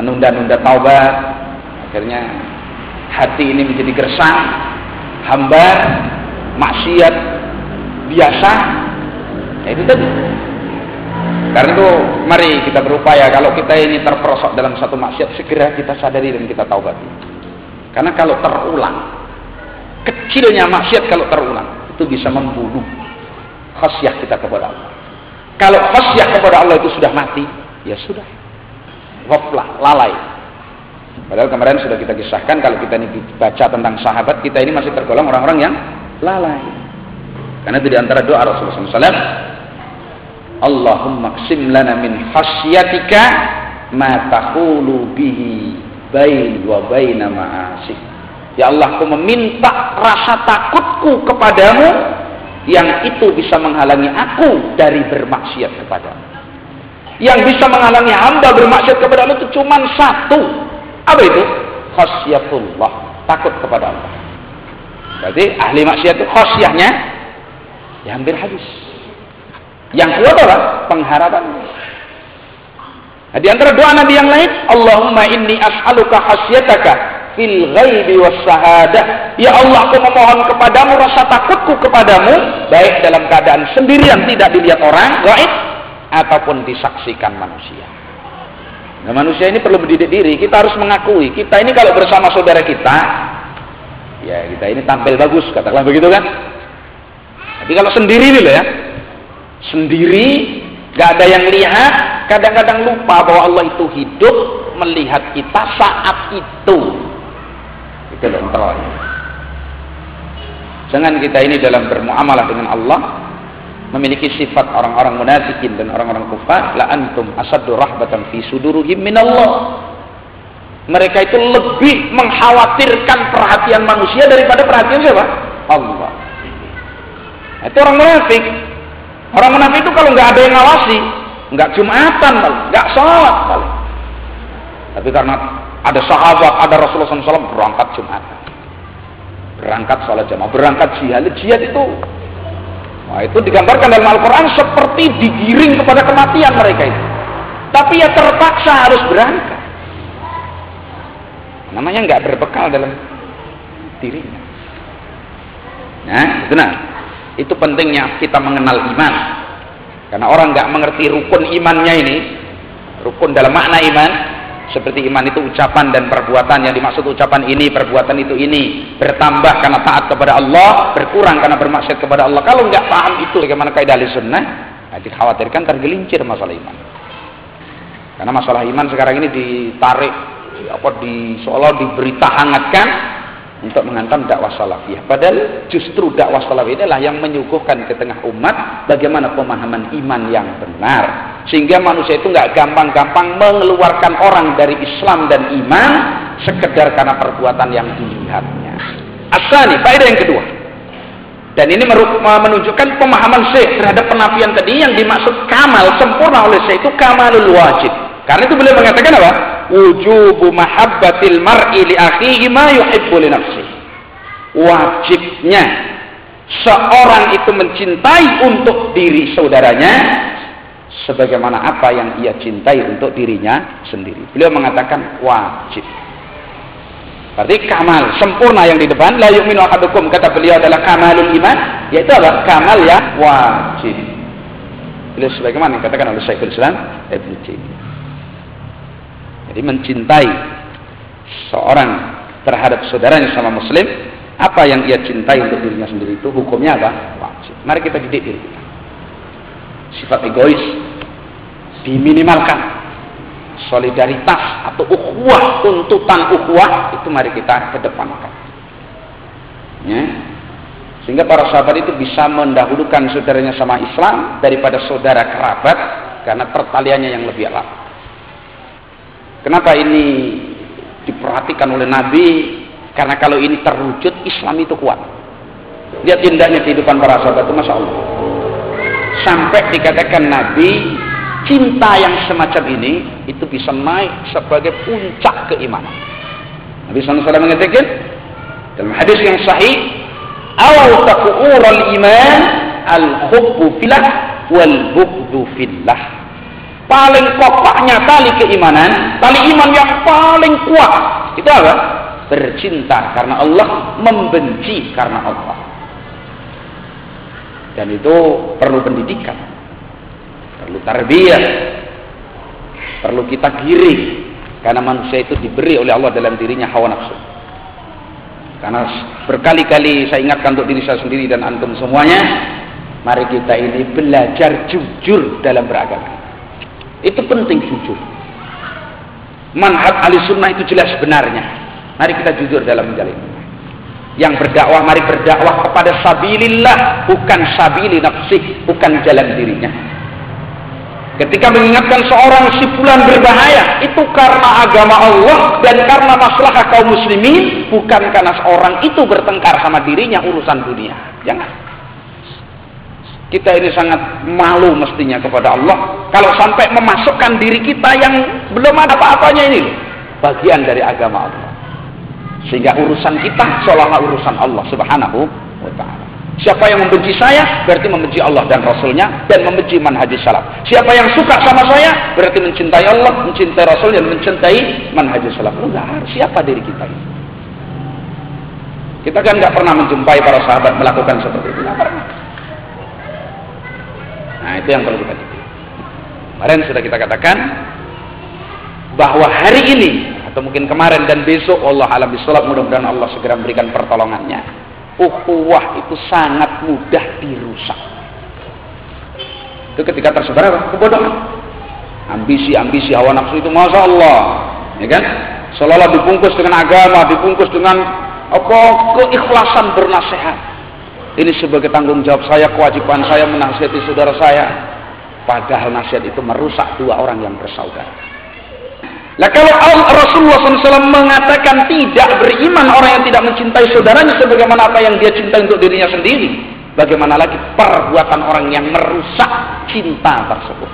menunda-nunda taubat, akhirnya hati ini menjadi gersang, hambar, maksiat biasa. Ya itu tadi. Karena itu mari kita berupaya kalau kita ini terperosok dalam satu maksiat segera kita sadari dan kita taubati. Karena kalau terulang kecilnya maksiat kalau terulang itu bisa membunuh khasyah kita kepada Allah. Kalau khasyah kepada Allah itu sudah mati, ya sudah. Waflah, lalai. Padahal kemarin sudah kita kisahkan kalau kita ini baca tentang sahabat kita ini masih tergolong orang-orang yang lalai. Karena itu di antara doa Rasulullah SAW. Allahumma qsim lana min khasyatika ma tahulu bihi bain wa baina ma'asik. Ya Allah, aku meminta rasa takutku kepadamu yang itu bisa menghalangi aku dari bermaksiat kepadamu. Yang bisa menghalangi hamba bermaksiat kepada Allah itu cuma satu, apa itu? Khasyatullah. Takut kepada Allah. Berarti ahli maksiat itu khasyahnya ya hampir habis. Yang kuat apa? Pengharapan. Nah, di antara doa Nabi yang lain, Allahumma inni as'aluka khasyataka fil ghaibi syahadah. Ya Allah, aku memohon kepadamu rasa takutku kepadamu, baik dalam keadaan sendirian tidak dilihat orang, gaib ataupun disaksikan manusia. Nah, manusia ini perlu mendidik diri. Kita harus mengakui, kita ini kalau bersama saudara kita, ya kita ini tampil bagus, katakanlah begitu kan. Tapi kalau sendiri nih ya, sendiri, gak ada yang lihat, kadang-kadang lupa bahwa Allah itu hidup melihat kita saat itu. Itu loh, Jangan kita ini dalam bermuamalah dengan Allah, memiliki sifat orang-orang munafikin dan orang-orang kufar la antum asaddu rahbatan fi sudurihim minallah mereka itu lebih mengkhawatirkan perhatian manusia daripada perhatian siapa? Allah. Itu orang munafik. Orang munafik itu kalau nggak ada yang ngawasi, nggak jumatan, nggak sholat, tapi karena ada sahabat, ada Rasulullah SAW berangkat Jumat, berangkat sholat jamaah, berangkat jihad, jihad itu Nah, itu digambarkan dalam Al-Quran seperti digiring kepada kematian mereka itu. Tapi ya terpaksa harus berangkat. Namanya nggak berbekal dalam dirinya. Nah, benar. Itu pentingnya kita mengenal iman. Karena orang nggak mengerti rukun imannya ini, rukun dalam makna iman, seperti iman itu ucapan dan perbuatan. Yang dimaksud ucapan ini perbuatan itu ini. Bertambah karena taat kepada Allah berkurang karena bermaksud kepada Allah. Kalau nggak paham itu bagaimana kaidah sunnah nah, dikhawatirkan tergelincir masalah iman. Karena masalah iman sekarang ini ditarik apa di seolah diberita hangatkan untuk menghantam dakwah salafiyah. Padahal justru dakwah salafiyah inilah yang menyuguhkan ke tengah umat bagaimana pemahaman iman yang benar. Sehingga manusia itu nggak gampang-gampang mengeluarkan orang dari Islam dan iman sekedar karena perbuatan yang dilihatnya. Asani, faedah yang kedua. Dan ini menunjukkan pemahaman Syekh terhadap penafian tadi yang dimaksud kamal sempurna oleh Syekh itu kamalul wajib. Karena itu beliau mengatakan apa? wujubu mahabbatil mar'i li akhihi ma yuhibbu li nafsihi. Wajibnya seorang itu mencintai untuk diri saudaranya sebagaimana apa yang ia cintai untuk dirinya sendiri. Beliau mengatakan wajib. Berarti kamal, sempurna yang di depan la yu'minu ahadukum kata beliau adalah kamalul iman, yaitu apa? Kamal ya wajib. Beliau sebagaimana dikatakan oleh Syekhul Islam Ibnu Taimiyah. Jadi mencintai seorang terhadap saudaranya sama muslim, apa yang ia cintai untuk dirinya sendiri itu hukumnya apa? Wajib. Mari kita didik diri kita. Sifat egois diminimalkan. Solidaritas atau ukhuwah, tuntutan ukhuwah itu mari kita kedepankan. Ya. Sehingga para sahabat itu bisa mendahulukan saudaranya sama Islam daripada saudara kerabat karena pertaliannya yang lebih erat. Kenapa ini diperhatikan oleh Nabi? Karena kalau ini terwujud, Islam itu kuat. Lihat indahnya kehidupan para sahabat itu, Masya Allah. Sampai dikatakan Nabi, cinta yang semacam ini, itu bisa naik sebagai puncak keimanan. Nabi SAW mengatakan, dalam hadis yang sahih, Awal taku'ural iman, al-hubbu filah, wal-bugdu filah paling kokohnya tali keimanan, tali iman yang paling kuat. Itu apa? Bercinta karena Allah, membenci karena Allah. Dan itu perlu pendidikan. Perlu tarbiyah. Perlu kita giring. Karena manusia itu diberi oleh Allah dalam dirinya hawa nafsu. Karena berkali-kali saya ingatkan untuk diri saya sendiri dan antum semuanya, mari kita ini belajar jujur dalam beragama. Itu penting jujur. Manhaj ahli sunnah itu jelas benarnya. Mari kita jujur dalam menjalin. Yang berdakwah, mari berdakwah kepada sabilillah, bukan sabili nafsih, bukan jalan dirinya. Ketika mengingatkan seorang si fulan berbahaya, itu karena agama Allah dan karena masalah kaum muslimin, bukan karena seorang itu bertengkar sama dirinya urusan dunia. Jangan. Kita ini sangat malu mestinya kepada Allah kalau sampai memasukkan diri kita yang belum ada apa-apanya ini bagian dari agama Allah. Sehingga urusan kita seolah-olah urusan Allah Subhanahu wa taala. Siapa yang membenci saya berarti membenci Allah dan Rasulnya dan membenci manhaj salaf. Siapa yang suka sama saya berarti mencintai Allah, mencintai Rasul dan mencintai manhaj salaf. Enggak siapa diri kita ini. Kita kan nggak pernah menjumpai para sahabat melakukan seperti itu. Nggak pernah. Nah, itu yang perlu kita dipilih. Kemarin sudah kita katakan bahwa hari ini atau mungkin kemarin dan besok Allah alam bisolab mudah-mudahan Allah segera memberikan pertolongannya. Ukhuwah itu sangat mudah dirusak. Itu ketika tersebar apa? Kebodohan. Ambisi-ambisi hawa nafsu itu masya Allah, ya kan? Seolah dibungkus dengan agama, dibungkus dengan apa keikhlasan bernasehat. Ini sebagai tanggung jawab saya, kewajiban saya menasihati saudara saya. Padahal nasihat itu merusak dua orang yang bersaudara. Nah kalau Rasulullah SAW mengatakan tidak beriman orang yang tidak mencintai saudaranya sebagaimana apa yang dia cintai untuk dirinya sendiri. Bagaimana lagi perbuatan orang yang merusak cinta tersebut.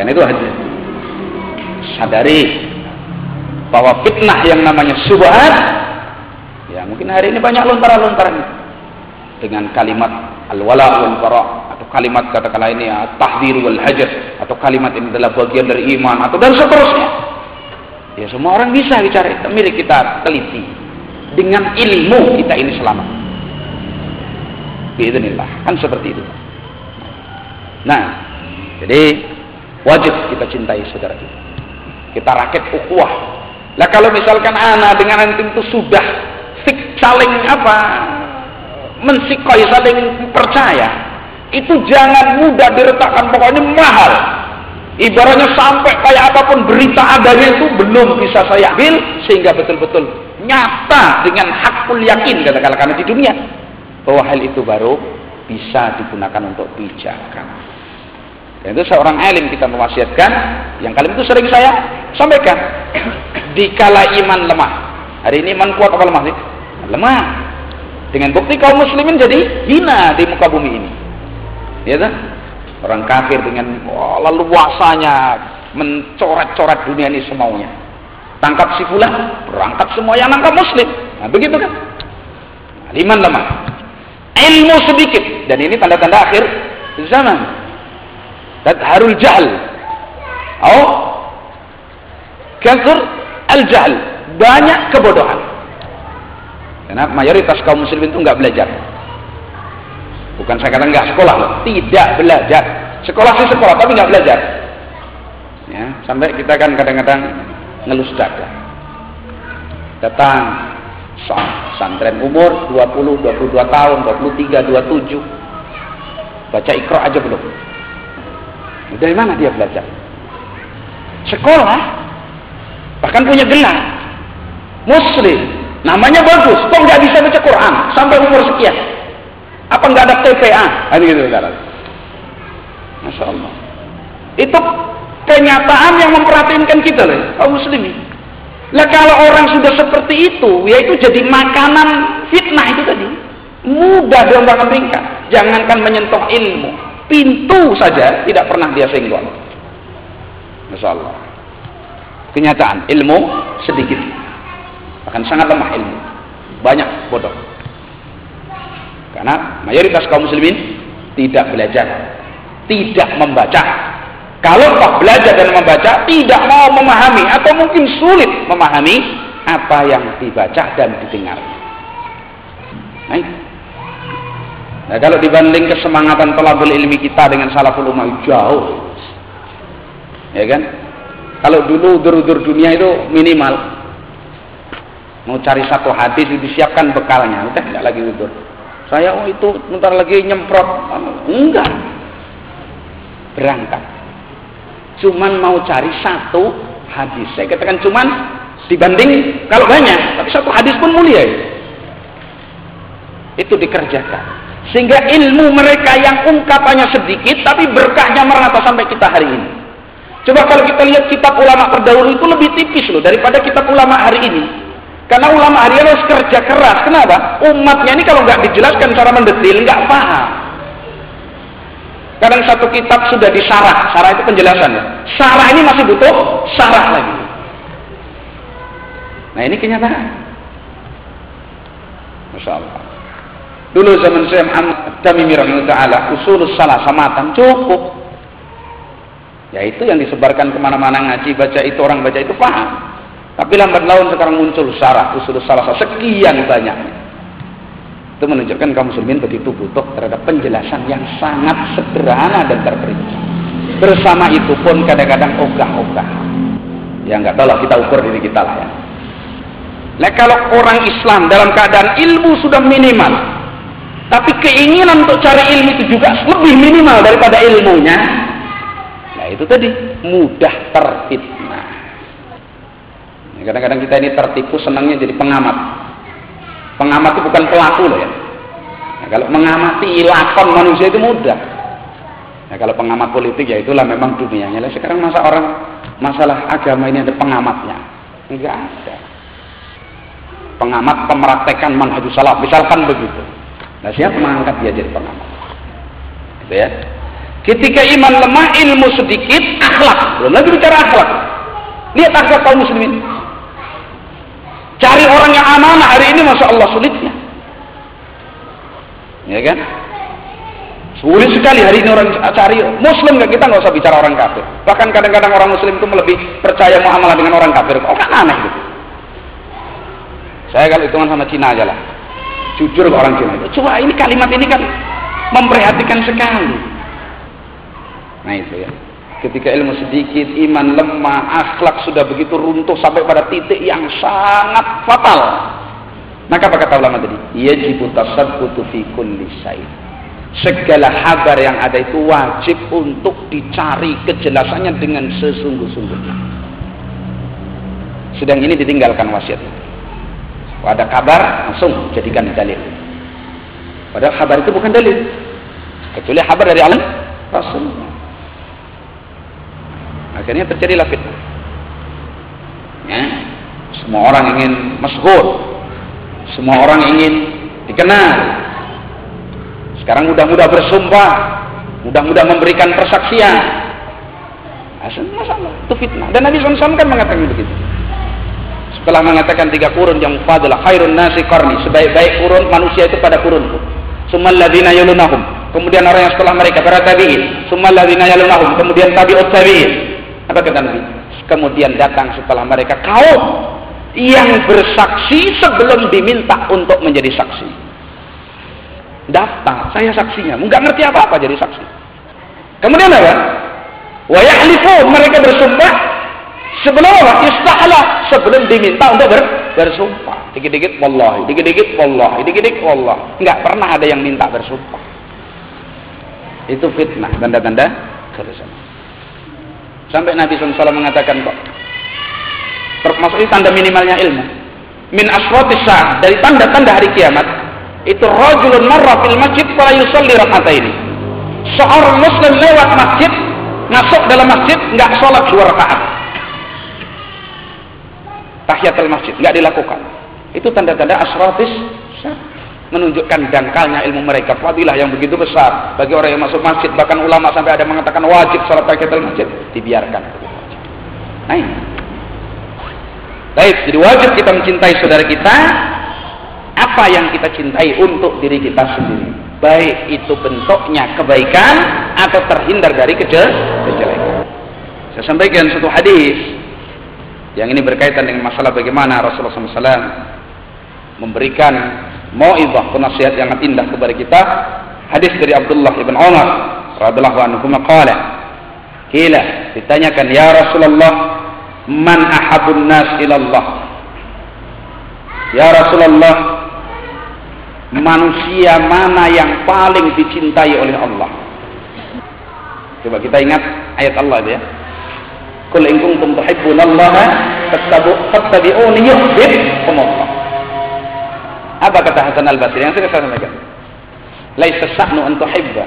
Karena itu aja. Sadari bahwa fitnah yang namanya subhat ya mungkin hari ini banyak lontaran-lontaran dengan kalimat al-wala wal bara atau kalimat katakanlah ini ya, tahdir wal hajar atau kalimat ini adalah bagian dari iman atau dan seterusnya. Ya semua orang bisa bicara itu. Kita teliti dengan ilmu kita ini selamat. Bismillah kan seperti itu. Nah, jadi wajib kita cintai saudara kita. Kita rakit ukhuwah. Lah kalau misalkan anak dengan antum itu sudah fik saling apa mensikoi saling percaya. Itu jangan mudah diretakkan pokoknya mahal. Ibaratnya sampai kayak apa pun berita adanya itu belum bisa saya ambil sehingga betul-betul nyata dengan hakul yakin katakanlah karena di dunia bahwa hal itu baru bisa digunakan untuk pijakan. Dan itu seorang alim kita mewasiatkan yang kalian itu sering saya sampaikan. Dikala iman lemah. Hari ini iman kuat apa lemah sih? Lemah dengan bukti kaum muslimin jadi hina di muka bumi ini. Ya kan? Orang kafir dengan oh, leluasanya mencoret-coret dunia ini semaunya. Tangkap si fulan, berangkat semua yang nangkap muslim. Nah, begitu kan? Nah, iman lemah. Ilmu sedikit dan ini tanda-tanda akhir zaman. Dan harul jahl. Oh, kasur al-jahl. Banyak kebodohan. Karena mayoritas kaum muslimin itu nggak belajar. Bukan saya kata nggak sekolah, tidak belajar. Sekolah sih sekolah, tapi nggak belajar. Ya, sampai kita kan kadang-kadang ngelus dada. Datang santren umur 20, 22 tahun, 23, 27. Baca ikro aja belum. Dari mana dia belajar? Sekolah. Bahkan punya gelar. Muslim. Namanya bagus, kok nggak bisa baca Quran sampai umur sekian? Apa nggak ada TPA? Ini gitu sekarang. Masya Allah. Itu kenyataan yang memperhatikan kita loh, kaum muslimin. Lah kalau orang sudah seperti itu, ya itu jadi makanan fitnah itu tadi. Mudah diombak tingkat. Jangankan menyentuh ilmu, pintu saja tidak pernah dia senggol. Masya Allah. Kenyataan ilmu sedikit akan sangat lemah ilmu. Banyak bodoh. Karena mayoritas kaum muslimin tidak belajar tidak membaca. Kalau tak belajar dan membaca tidak mau memahami atau mungkin sulit memahami apa yang dibaca dan didengar. Nah, nah kalau dibanding kesemangatan pelabel ilmi kita dengan salaful ummah jauh. Ya kan? Kalau dulu dur-dur dunia itu minimal mau cari satu hadis disiapkan bekalnya. Udah tidak lagi tidur saya oh itu bentar lagi nyemprot. Enggak. Berangkat. Cuman mau cari satu hadis. Saya katakan cuman dibanding kalau banyak. Tapi satu hadis pun mulia. Itu dikerjakan. Sehingga ilmu mereka yang ungkapannya sedikit tapi berkahnya merata sampai kita hari ini. Coba kalau kita lihat kitab ulama terdahulu itu lebih tipis loh daripada kitab ulama hari ini karena ulama hari ini harus kerja keras. Kenapa? Umatnya ini kalau nggak dijelaskan secara mendetil, nggak paham. Kadang satu kitab sudah disarah. Sarah itu penjelasan ya. Sarah ini masih butuh sarah lagi. Nah ini kenyataan. Masya Allah. Dulu zaman saya Muhammad Tamimi Ta'ala usul salah samatan cukup. Ya itu yang disebarkan ke mana-mana ngaji baca itu orang baca itu paham. Tapi lambat laun sekarang muncul syarat, usul salah sekian banyaknya. Itu menunjukkan kaum muslimin begitu butuh terhadap penjelasan yang sangat sederhana dan terperinci. Bersama itu pun kadang-kadang ogah-ogah. Ya nggak tahu lah kita ukur diri kita lah ya. Nah kalau orang Islam dalam keadaan ilmu sudah minimal, tapi keinginan untuk cari ilmu itu juga lebih minimal daripada ilmunya, nah itu tadi mudah terfitnah. Kadang-kadang kita ini tertipu senangnya jadi pengamat. Pengamat itu bukan pelaku loh ya. Nah, kalau mengamati lakon manusia itu mudah. Nah, kalau pengamat politik ya itulah memang dunianya. Lah sekarang masa orang masalah agama ini ada pengamatnya? Enggak ada. Pengamat pemeraktekan manhajus salaf, misalkan begitu. Nah, siapa mengangkat dia jadi pengamat? Gitu ya. Ketika iman lemah, ilmu sedikit, akhlak. Belum lagi bicara akhlak. Lihat akhlak kaum muslimin. Cari orang yang amanah hari ini, masya Allah sulitnya. Ya kan? Sulit sekali hari ini orang cari Muslim nggak kita nggak usah bicara orang kafir. Bahkan kadang-kadang orang Muslim itu lebih percaya muamalah dengan orang kafir. Oh kan aneh gitu. Saya kalau hitungan sama Cina aja lah. Jujur orang Cina. Coba ini kalimat ini kan memperhatikan sekali. Nah itu ya. Ketika ilmu sedikit, iman lemah, akhlak sudah begitu runtuh sampai pada titik yang sangat fatal. Maka apa kata ulama tadi? Yajibu tasadduqu fi kulli segala kabar yang ada itu wajib untuk dicari kejelasannya dengan sesungguh-sungguhnya. Sedang ini ditinggalkan wasiat. Ada kabar langsung jadikan dalil. Padahal kabar itu bukan dalil. Kecuali kabar dari Allah Rasul. Akhirnya terjadilah fitnah. Ya. Semua orang ingin masyhur. Semua orang ingin dikenal sekarang mudah-mudah bersumpah, mudah-mudah memberikan persaksian. Asal masalah, itu fitnah. Dan Nabi SAW kan mengatakan begitu. Setelah mengatakan tiga kurun yang fadilah khairun nasi qarni, sebaik-baik kurun manusia itu pada kurunku. Summal ladzina yalunahum. Kemudian orang yang setelah mereka para tabi'in, summal ladzina yalunahum, kemudian tabi'ut tabi'in. Apa kata Nabi? Kemudian datang setelah mereka kaum yang bersaksi sebelum diminta untuk menjadi saksi daftar, saya saksinya. Enggak ngerti apa-apa jadi saksi. Kemudian apa? Wa yahlifun, mereka bersumpah sebelum apa? Istahala, sebelum diminta untuk ber, bersumpah. Dikit-dikit wallahi, dikit-dikit wallahi, dikit-dikit wallahi. Enggak pernah ada yang minta bersumpah. Itu fitnah, tanda-tanda kerusakan. Sampai Nabi SAW mengatakan kok, ini tanda minimalnya ilmu. Min asrotis dari tanda-tanda hari kiamat, itu rajulun marra fil masjid wa yusalli ini. Seorang muslim lewat masjid, masuk dalam masjid nggak sholat dua rakaat. Tahiyatul masjid nggak dilakukan. Itu tanda-tanda asratis menunjukkan dangkalnya ilmu mereka. Fadilah yang begitu besar. Bagi orang yang masuk masjid bahkan ulama sampai ada mengatakan wajib sholat tahiyatul masjid dibiarkan. Nah ini. Baik jadi wajib kita mencintai saudara kita. Apa yang kita cintai untuk diri kita sendiri? Baik itu bentuknya kebaikan atau terhindar dari kejelekan. Saya sampaikan satu hadis yang ini berkaitan dengan masalah bagaimana Rasulullah SAW memberikan mau'izah penasihat yang indah kepada kita. Hadis dari Abdullah ibn Umar radhiyallahu anhu qala kila ditanyakan ya Rasulullah man ahabun nas ilallah? Ya Rasulullah manusia mana yang paling dicintai oleh Allah? Coba kita ingat ayat Allah ya Qul in kuntum fattabi'uni yuhibbukum Allah apa kata Hasan Al-Basri yang saya sampaikan laisa sa'nu an tuhibba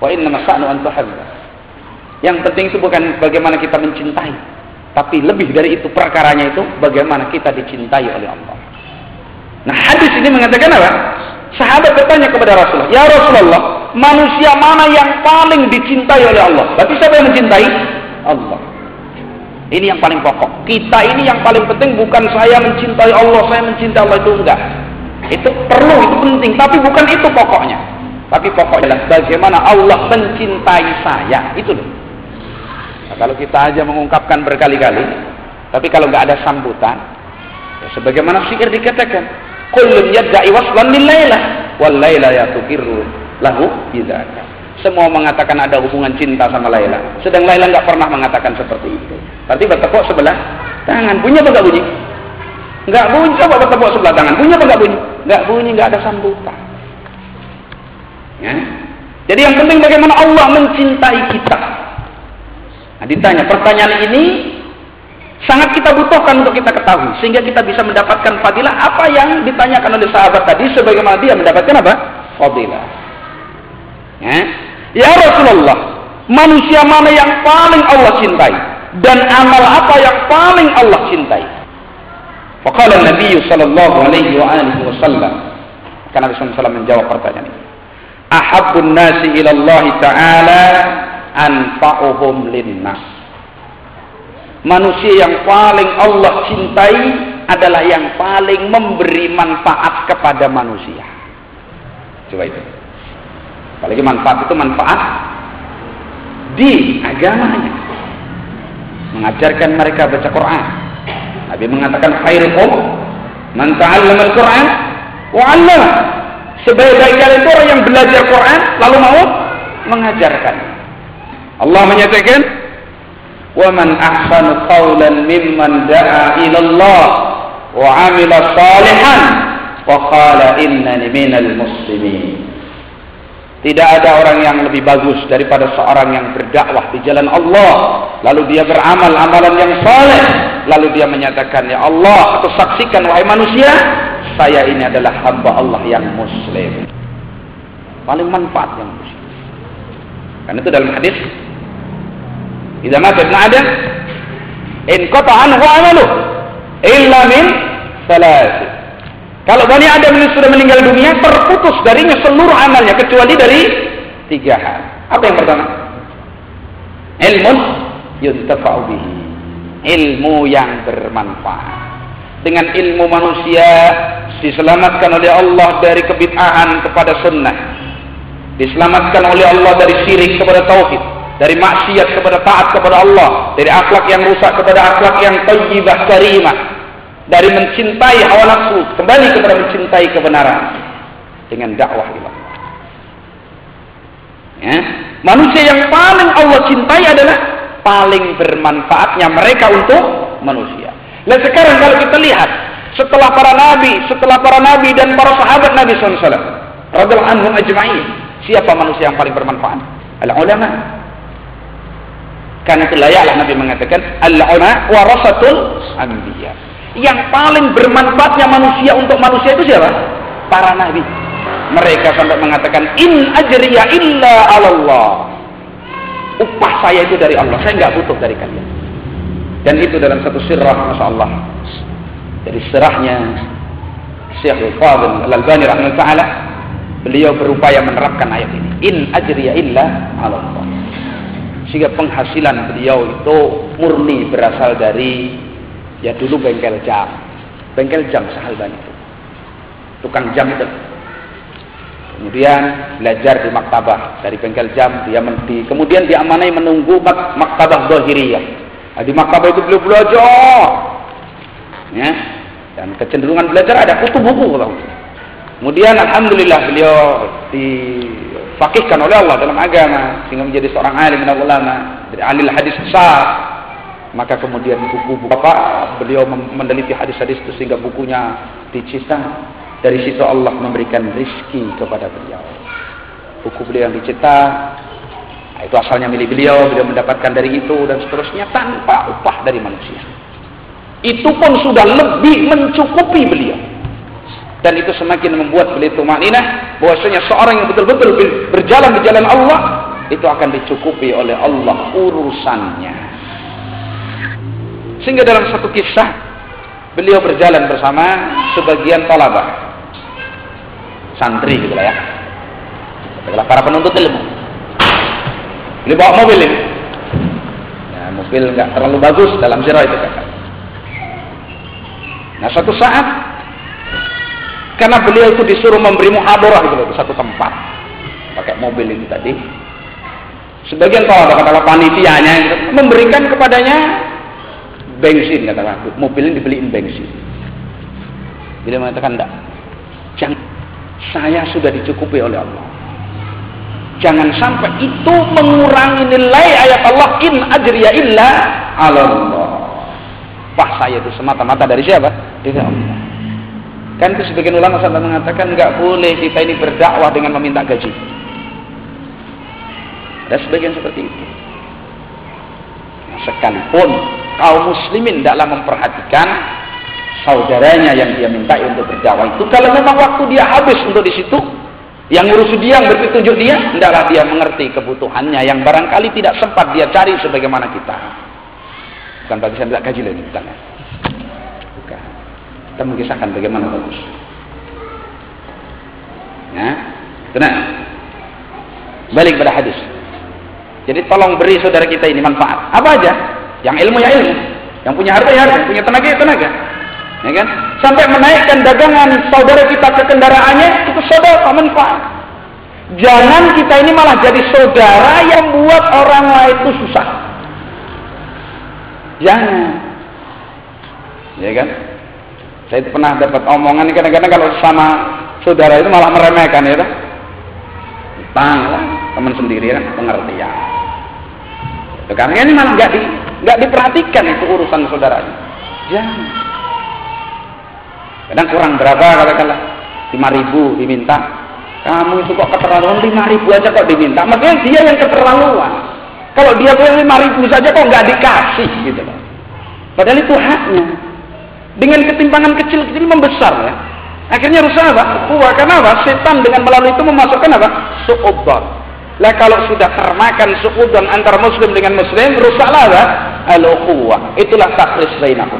wa innama sa'nu an tuhabba yang penting itu bukan bagaimana kita mencintai tapi lebih dari itu perkaranya itu bagaimana kita dicintai oleh Allah nah hadis ini mengatakan apa Sahabat bertanya kepada Rasulullah, "Ya Rasulullah, manusia mana yang paling dicintai oleh Allah?" Berarti siapa yang mencintai? Allah. Ini yang paling pokok. Kita ini yang paling penting bukan saya mencintai Allah, saya mencintai Allah itu enggak. Itu perlu, itu penting, tapi bukan itu pokoknya. Tapi pokoknya adalah bagaimana Allah mencintai saya. Itu loh. Nah, kalau kita aja mengungkapkan berkali-kali, tapi kalau nggak ada sambutan, ya sebagaimana sihir dikatakan, kullun yadda'i waslan lil laila wal laila yatuqirru lahu bidzaka semua mengatakan ada hubungan cinta sama Laila. Sedang Laila nggak pernah mengatakan seperti itu. Berarti bertepuk sebelah tangan. Bunyi apa nggak bunyi? Nggak bunyi. Coba bertepuk sebelah tangan. Bunyi apa nggak bunyi nggak bunyi nggak ada sambutan. Ya. Jadi yang penting bagaimana Allah mencintai kita. Nah ditanya pertanyaan ini sangat kita butuhkan untuk kita ketahui sehingga kita bisa mendapatkan fadilah apa yang ditanyakan oleh sahabat tadi sebagaimana dia mendapatkan apa? Fadilah. Ya, ya Rasulullah, manusia mana yang paling Allah cintai? Dan amal apa yang paling Allah cintai? Faqala Nabi sallallahu alaihi wa alihi wasallam. Karena Nabi sallallahu menjawab pertanyaan ini. Ahabbun nasi ila Allah taala anfa'uhum linnas. Manusia yang paling Allah cintai adalah yang paling memberi manfaat kepada manusia. Coba itu. Apalagi manfaat itu manfaat di agamanya. Mengajarkan mereka baca Quran. Nabi mengatakan khairukum man ta'allama al-Quran wa 'allama. Sebaik-baik kalian itu orang yang belajar Quran lalu mau mengajarkan. Allah menyatakan wa man ahsanu qawlan mimman da'a ila Allah wa 'amila salihan wa qala innani minal muslimin. Tidak ada orang yang lebih bagus daripada seorang yang berdakwah di jalan Allah. Lalu dia beramal amalan yang saleh. Lalu dia menyatakan, Ya Allah, atau saksikan wahai manusia, saya ini adalah hamba Allah yang muslim. Paling manfaat yang muslim. Karena itu dalam hadis. Idza mata ibn Adam, in qata anhu amalu illa min thalath. Kalau Bani Adam ini sudah meninggal dunia, terputus darinya seluruh amalnya kecuali dari tiga hal. Apa yang pertama? Ilmu yuntafa'u. Ilmu yang bermanfaat. Dengan ilmu manusia diselamatkan oleh Allah dari kebid'ahan kepada sunnah. Diselamatkan oleh Allah dari syirik kepada tauhid. Dari maksiat kepada taat kepada Allah. Dari akhlak yang rusak kepada akhlak yang tayyibah karimah dari mencintai hawa nafsu kembali kepada mencintai kebenaran dengan dakwah ilah. Ya. Manusia yang paling Allah cintai adalah paling bermanfaatnya mereka untuk manusia. Nah sekarang kalau kita lihat setelah para nabi, setelah para nabi dan para sahabat Nabi SAW, radhiallahu anhum ajma'in, siapa manusia yang paling bermanfaat? Al ulama. Karena itu layaklah Nabi mengatakan al ulama warasatul anbiya yang paling bermanfaatnya manusia untuk manusia itu siapa? Para nabi. Mereka sampai mengatakan in ajriya illa Allah. Upah saya itu dari Allah. Saya nggak butuh dari kalian. Dan itu dalam satu sirah, masya Allah. Dari sirahnya Syekh Fadil Al-Albani rahimahullah taala, beliau berupaya menerapkan ayat ini. In ajriya illa Allah. Sehingga penghasilan beliau itu murni berasal dari Ya dulu bengkel jam. Bengkel jam sahabat itu. Tukang jam itu. Kemudian belajar di maktabah dari bengkel jam dia menti. Kemudian diamanai menunggu mak maktabah dohiriyah. Nah, di maktabah itu beliau belajar. Ya. Dan kecenderungan belajar ada kutu buku kalau. Kemudian alhamdulillah beliau difakihkan oleh Allah dalam agama sehingga menjadi seorang alim dan ulama dari ahli hadis besar maka kemudian buku-buku Bapak beliau meneliti hadis-hadis itu sehingga bukunya dicipta dari situ Allah memberikan rizki kepada beliau. Buku beliau yang dicipta nah, itu asalnya milik beliau beliau mendapatkan dari itu dan seterusnya tanpa upah dari manusia. Itu pun sudah lebih mencukupi beliau. Dan itu semakin membuat beliau itu makninah bahwasanya seorang yang betul-betul berjalan di jalan Allah itu akan dicukupi oleh Allah urusannya sehingga dalam satu kisah beliau berjalan bersama sebagian talabah santri gitu lah ya. Adalah para penuntut ilmu. Beliau bawa mobil ini. Ya, mobil nggak terlalu bagus dalam zero itu kakak. Nah suatu saat karena beliau itu disuruh memberi muhadarah gitu di satu tempat pakai mobil ini tadi sebagian tahu katakanlah panitianya memberikan kepadanya bensin kata aku. Mobil ini dibeliin bensin. Dia mengatakan enggak jangan saya sudah dicukupi oleh Allah. Jangan sampai itu mengurangi nilai ayat Allah in ajriya illa Allah. Wah saya itu semata-mata dari siapa? Dari Allah. Kan itu sebagian ulama sampai mengatakan enggak boleh kita ini berdakwah dengan meminta gaji. Ada sebagian seperti itu sekalipun kaum muslimin tidaklah memperhatikan saudaranya yang dia minta untuk berdakwah itu kalau memang waktu dia habis untuk di situ Yang ngurus dia, yang berpetunjuk dia, hendaklah dia mengerti kebutuhannya yang barangkali tidak sempat dia cari sebagaimana kita. Bukan bagi saya tidak kaji lagi, bukan. Bukan. Kita mengisahkan bagaimana bagus. Ya, tenang. Balik pada hadis. Jadi tolong beri saudara kita ini manfaat. Apa aja? Yang ilmu ya ilmu, yang punya harta ya harta, yang punya tenaga ya tenaga. Ya kan? Sampai menaikkan dagangan saudara kita ke kendaraannya itu saudara manfaat. Jangan kita ini malah jadi saudara yang buat orang lain itu susah. Jangan. Ya kan? Saya itu pernah dapat omongan kadang-kadang kalau sama saudara itu malah meremehkan ya. Tang lah, teman sendiri kan pengertian. Karena ini malah nggak di nggak diperhatikan itu urusan saudaranya. Jangan. Kadang kurang berapa katakanlah lima ribu diminta. Kamu itu kok keterlaluan lima ribu aja kok diminta. Maksudnya dia yang keterlaluan. Kalau dia punya lima ribu saja kok nggak dikasih gitu loh. Padahal itu haknya. Dengan ketimpangan kecil-kecil membesar ya. Akhirnya rusak apa? Kuah karena apa? Setan dengan melalui itu memasukkan apa? Su'udzon. Lah kalau sudah termakan su'udzon antar muslim dengan muslim, rusaklah apa? Al-ukhuwah. Itulah takris bainakum.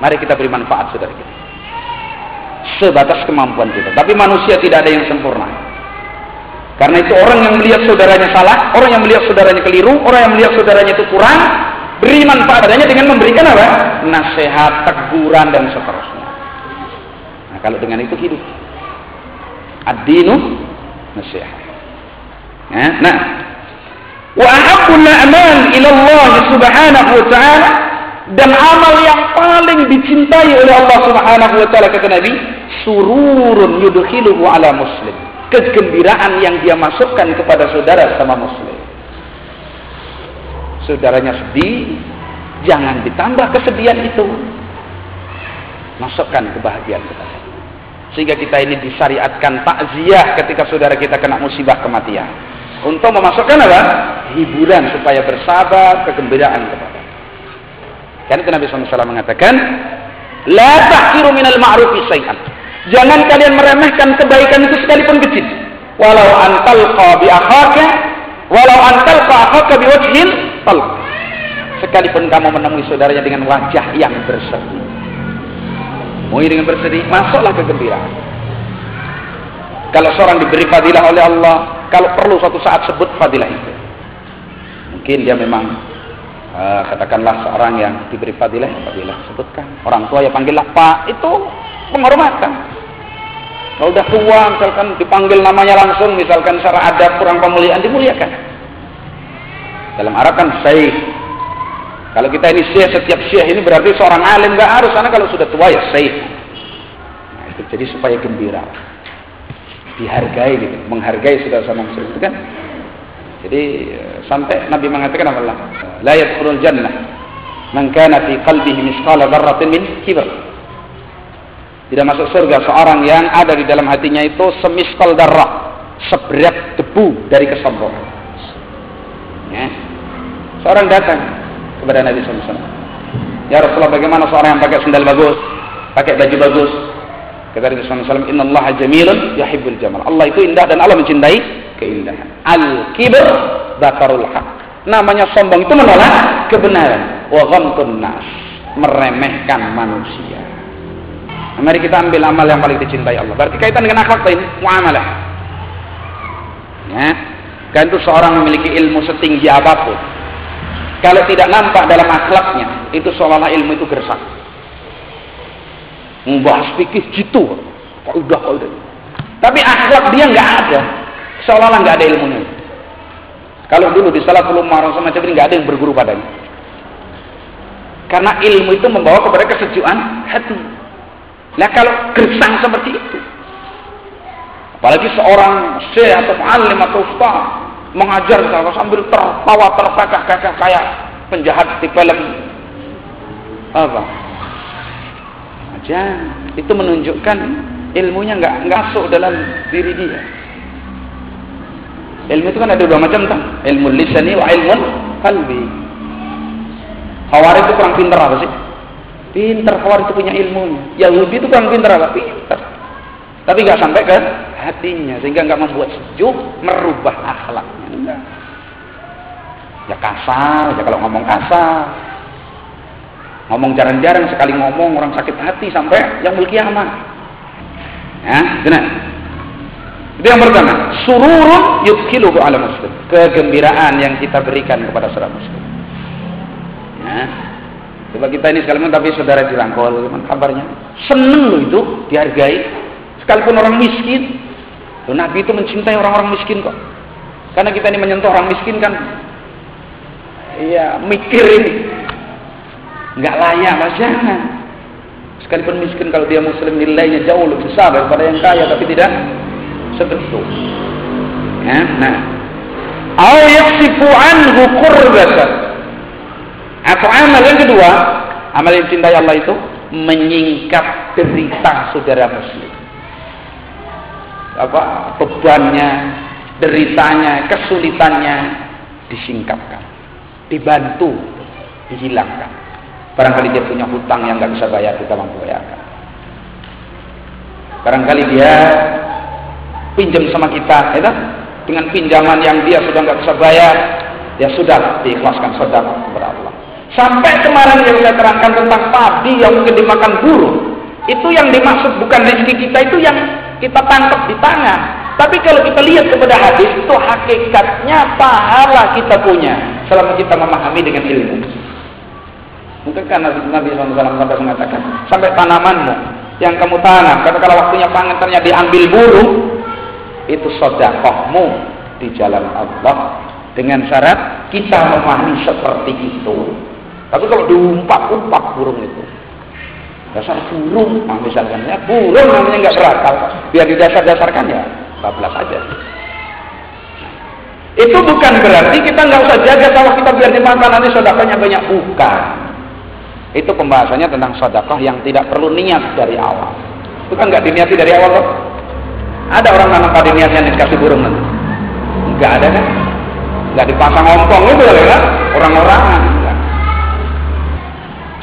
Mari kita beri manfaat saudara kita. Sebatas kemampuan kita. Tapi manusia tidak ada yang sempurna. Karena itu orang yang melihat saudaranya salah, orang yang melihat saudaranya keliru, orang yang melihat saudaranya itu kurang, beri manfaat adanya dengan memberikan apa? Nasihat, teguran dan seterusnya. Nah, kalau dengan itu hidup. Ad-dinu nasihat. Ya, nah, wa ahabbul a'mal ila Allah subhanahu wa ta'ala dan amal yang paling dicintai oleh Allah Subhanahu wa taala kata Nabi, sururun yudkhiluhu ala muslim. Kegembiraan yang dia masukkan kepada saudara sama muslim. Saudaranya sedih, jangan ditambah kesedihan itu. Masukkan kebahagiaan kepada sehingga kita ini disyariatkan takziah ketika saudara kita kena musibah kematian. Untuk memasukkan apa? Hiburan supaya bersabar, kegembiraan kepada karena itu Nabi SAW mengatakan, La tahkiru minal ma'rufi syai'an. Jangan kalian meremehkan kebaikan itu sekalipun kecil. Walau antalqa bi akhaka, walau antalqa akhaka bi wajhin talq. Sekalipun kamu menemui saudaranya dengan wajah yang berseri. Mui dengan berseri, masuklah kegembiraan. Kalau seorang diberi fadilah oleh Allah, kalau perlu suatu saat sebut fadilah itu. Mungkin dia memang uh, katakanlah seorang yang diberi fadilah, fadilah sebutkan. Orang tua ya panggillah Pak, itu penghormatan. Kalau udah tua, misalkan dipanggil namanya langsung, misalkan secara adab kurang pemuliaan, dimuliakan. Dalam Arab kan syekh. Kalau kita ini syekh, setiap syekh ini berarti seorang alim, nggak harus, karena kalau sudah tua ya syekh. Nah, itu jadi supaya gembira. Dihargai gitu, menghargai sudah sama muslim itu kan jadi sampai Nabi mengatakan apa Allah? La yadkhulul jannah man kana fi qalbihi misqala dzarratin min kibr. Tidak masuk surga seorang yang ada di dalam hatinya itu semiskal darah, seberat debu dari kesombongan. Ya. Seorang datang kepada Nabi SAW. Ya Rasulullah bagaimana seorang yang pakai sandal bagus, pakai baju bagus? Kata Nabi SAW, Inna Allah jamilun yahibbul jamal. Allah itu indah dan Allah mencintai keindahan. Al-kibr bakarul haq. Namanya sombong itu menolak kebenaran. Wa ghamtun nas. Meremehkan manusia. Mari kita ambil amal yang paling dicintai Allah. Berarti kaitan dengan akhlak ini, muamalah. Ya. Kan itu seorang memiliki ilmu setinggi apa pun. Kalau tidak nampak dalam akhlaknya, itu seolah-olah ilmu itu gersak. Membahas fikih jitu. Kok udah, udah. Tapi akhlak dia nggak ada seolah-olah nggak ada ilmunya. Kalau dulu di salah belum marah semacam ini nggak ada yang berguru padanya. Karena ilmu itu membawa kepada kesejukan hati. Nah kalau gersang seperti itu, apalagi seorang syekh atau alim atau ustaz mengajar sambil tertawa terkakak-kakak kayak penjahat di film apa aja itu menunjukkan ilmunya nggak nggak masuk dalam diri dia Ilmu itu kan ada dua macam tak? Ilmu lisani wa ilmu kalbi. Khawarij itu kurang pintar apa sih? Pintar Khawarij itu punya ilmunya. Yahudi itu kurang pintar apa? Pintar. Tapi nggak sampai ke hatinya sehingga nggak membuat sejuk, merubah akhlaknya. Ya kasar, ya kalau ngomong kasar. Ngomong jarang-jarang sekali ngomong orang sakit hati sampai yang kiamat. Ya, benar. Itu yang pertama, sururun yudkhiluhu ala muslim. Kegembiraan yang kita berikan kepada saudara muslim. Ya. Coba kita ini sekali tapi saudara dirangkul, kabarnya? Seneng loh itu, dihargai. Sekalipun orang miskin. Loh, Nabi itu mencintai orang-orang miskin kok. Karena kita ini menyentuh orang miskin kan. Iya, mikir ini. Nggak layak, mas jangan. Sekalipun miskin kalau dia muslim nilainya jauh lebih besar daripada yang kaya tapi tidak sebetul. Ya, nah. Au yaksifu anhu qurbatan. Atau amal yang kedua, amal yang cintai Allah itu menyingkap derita saudara muslim apa bebannya, deritanya, kesulitannya disingkapkan, dibantu, dihilangkan. Barangkali dia punya hutang yang nggak bisa bayar, kita mampu bayarkan. Barangkali dia pinjam sama kita, ya dengan pinjaman yang dia sudah nggak bisa bayar, ya sudah diikhlaskan saudara kepada Allah. Sampai kemarin yang saya terangkan tentang padi yang mungkin dimakan burung, itu yang dimaksud bukan rezeki kita itu yang kita tangkap di tangan. Tapi kalau kita lihat kepada hadis itu hakikatnya pahala kita punya selama kita memahami dengan ilmu. Mungkin kan Nabi, Nabi SAW sampai mengatakan sampai tanamanmu yang kamu tanam, karena kalau waktunya panen ternyata diambil burung, itu sodakohmu di jalan Allah dengan syarat kita memahami seperti itu. Tapi kalau diumpak-umpak burung itu, dasar burung nah, misalkan ya burung namanya nggak berakal. Biar didasar-dasarkan ya bablas aja. Itu bukan berarti kita nggak usah jaga. Sawah kita biar dimakan nanti sodakohnya banyak bukan. Itu pembahasannya tentang sodakoh yang tidak perlu niat dari awal. Itu kan nggak diniati dari awal loh ada orang nanam padi niatnya dikasih burung nanti. Nggak ada kan? Nggak dipasang ompong itu ya. Orang-orang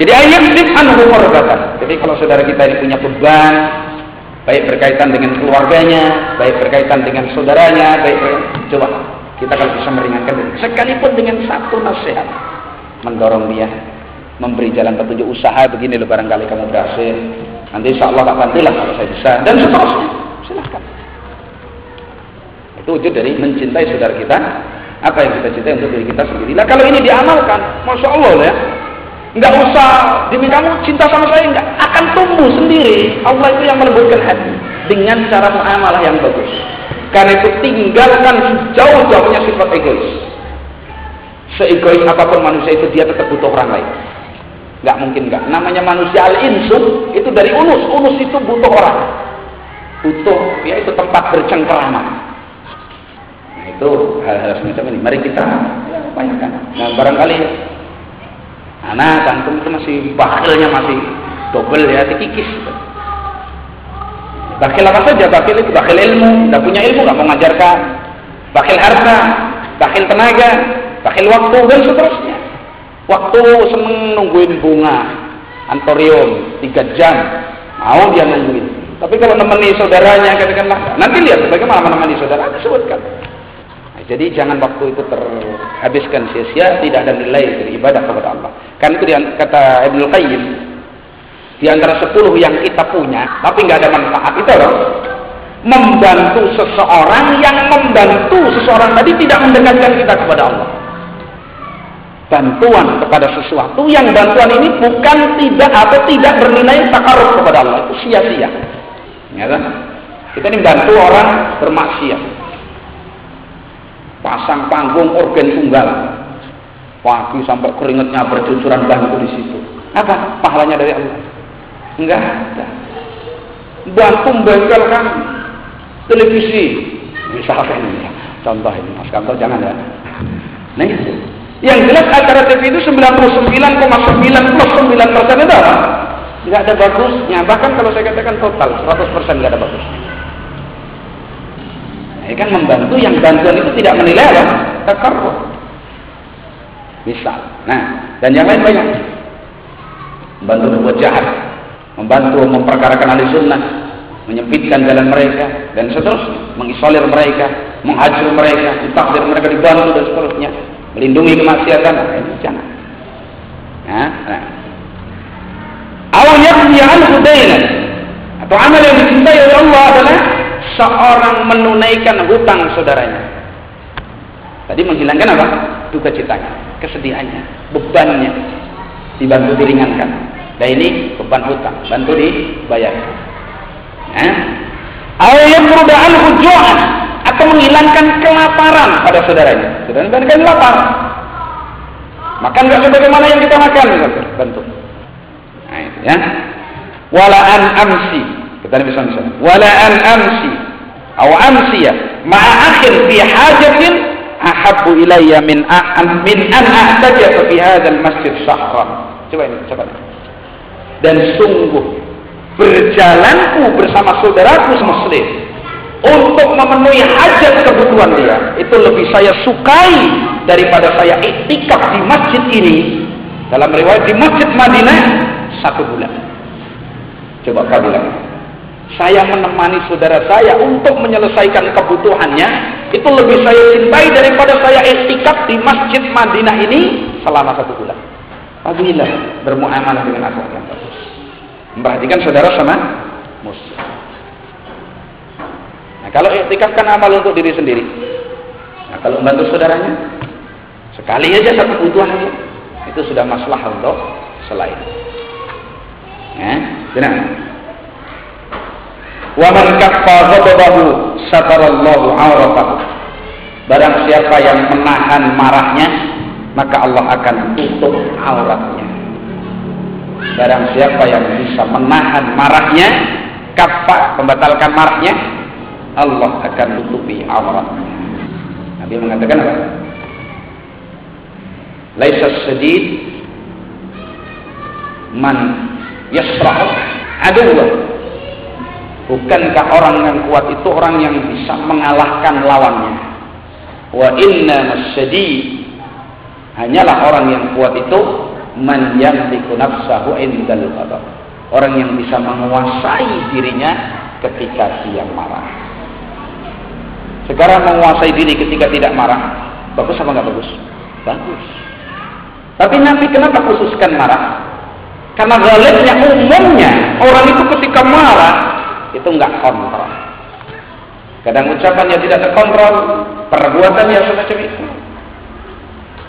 jadi ayat anhu marbatan. Jadi kalau saudara kita ini punya beban, baik berkaitan dengan keluarganya, baik berkaitan dengan saudaranya, baik coba kita akan bisa meringankan. Sekalipun dengan satu nasihat, mendorong dia, memberi jalan petunjuk usaha begini loh barangkali kamu berhasil. Nanti insya Allah tak bantulah kalau saya bisa dan seterusnya. Silahkan. Itu wujud dari mencintai saudara kita. Apa yang kita cintai untuk diri kita sendiri. Nah kalau ini diamalkan, masya Allah ya, Enggak usah demi kamu cinta sama saya enggak akan tumbuh sendiri. Allah itu yang melembutkan hati dengan cara muamalah yang bagus. Karena itu tinggalkan jauh-jauhnya sifat egois. Seegois apa pun manusia itu dia tetap butuh orang lain. Enggak mungkin enggak. Namanya manusia al-insu itu dari unus. Unus itu butuh orang. Butuh ya itu tempat bercengkerama. Nah itu hal-hal semacam ini. Mari kita ya, upayakan. Nah barangkali Anak cantum itu masih bakilnya masih double ya, dikikis. Bakil apa saja? Bakil itu bakil ilmu, tidak punya ilmu, nggak mau mengajarkan. Bakil harta, bakil tenaga, bakil waktu dan seterusnya. Waktu seneng nungguin bunga, antorium tiga jam, mau dia nungguin. Tapi kalau nemeni saudaranya katakanlah, nanti lihat bagaimana menemani saudara, sebutkan. Jadi jangan waktu itu terhabiskan sia-sia, tidak ada nilai dari ibadah kepada Allah. Kan itu kata Ibnu Qayyim, di antara sepuluh yang kita punya, tapi nggak ada manfaat itu loh. Membantu seseorang yang membantu seseorang tadi tidak mendekatkan kita kepada Allah. Bantuan kepada sesuatu yang bantuan ini bukan tidak atau tidak bernilai takaruf kepada Allah itu sia-sia. Ya kan? Kita ini bantu orang bermaksiat pasang panggung organ tunggal. Pagi sampai keringetnya bercucuran bantu di situ. Apa? Pahalanya dari Allah? Enggak ada. Bantu membengkelkan televisi. Misalkan ini contoh ini mas kantor jangan ya. Itu. Yang jelas acara TV itu 99,9 plus 9 persen itu apa? Enggak ada bagusnya. Bahkan kalau saya katakan total 100 persen enggak ada bagusnya. Ya kan membantu yang bantuan itu tidak menilai apa? Takarruh. Misal. Nah, dan yang lain banyak. Membantu berbuat jahat. Membantu memperkarakan ahli sunnah. menyempitkan jalan mereka dan seterusnya, mengisolir mereka, menghajar mereka, ditakdir mereka dibantu dan seterusnya, melindungi kemaksiatan, nah, ini jangan. Nah, nah. Anhu atau amal yang dicintai oleh Allah adalah seorang menunaikan hutang saudaranya. Tadi menghilangkan apa? Duka citanya, kesedihannya, bebannya dibantu diringankan. Dan ini beban hutang, bantu dibayarkan. Eh? Ayat hujuan atau menghilangkan kelaparan pada saudaranya. Saudaranya kan lapar. Makan nggak sebagaimana yang kita makan, bantu. Nah, ya. Walaan amsi, kita bisa misalnya. Walaan amsi, aw amsiya, ma'a akhir fi hajatin ahabbu ilayya min an min an ahtaja fi hadzal masjid sahra. Coba ini, coba. Dan sungguh berjalanku bersama saudaraku muslim untuk memenuhi hajat kebutuhan dia itu lebih saya sukai daripada saya iktikaf di masjid ini dalam riwayat di masjid Madinah satu bulan coba kau bilang saya menemani saudara saya untuk menyelesaikan kebutuhannya itu lebih saya cintai daripada saya iktikaf di masjid Madinah ini selama satu bulan apabila bermuamalah dengan akhlak yang bagus Memperhatikan saudara sama muslim. Nah, kalau iktikaf kan amal untuk diri sendiri. Nah, kalau membantu saudaranya, sekali aja satu kebutuhan itu sudah masalah untuk selain. Ya, benar. Wa man kaffa ghadabahu satarallahu auratahu. Barang siapa yang menahan marahnya, maka Allah akan tutup auratnya. Barang siapa yang bisa menahan marahnya, kafa membatalkan marahnya, Allah akan tutupi auratnya. Nabi mengatakan apa? Laisa sedih man yasra'u aduwah. Bukankah orang yang kuat itu orang yang bisa mengalahkan lawannya? Wa inna masyadid hanyalah orang yang kuat itu man yamliku nafsahu indal ghadab. Orang yang bisa menguasai dirinya ketika dia marah. Sekarang menguasai diri ketika tidak marah, bagus apa enggak bagus? Bagus. Tapi Nabi kenapa khususkan marah? Karena galibnya umumnya orang itu ketika marah itu enggak kontrol. Kadang ucapannya tidak terkontrol, perbuatannya semacam itu.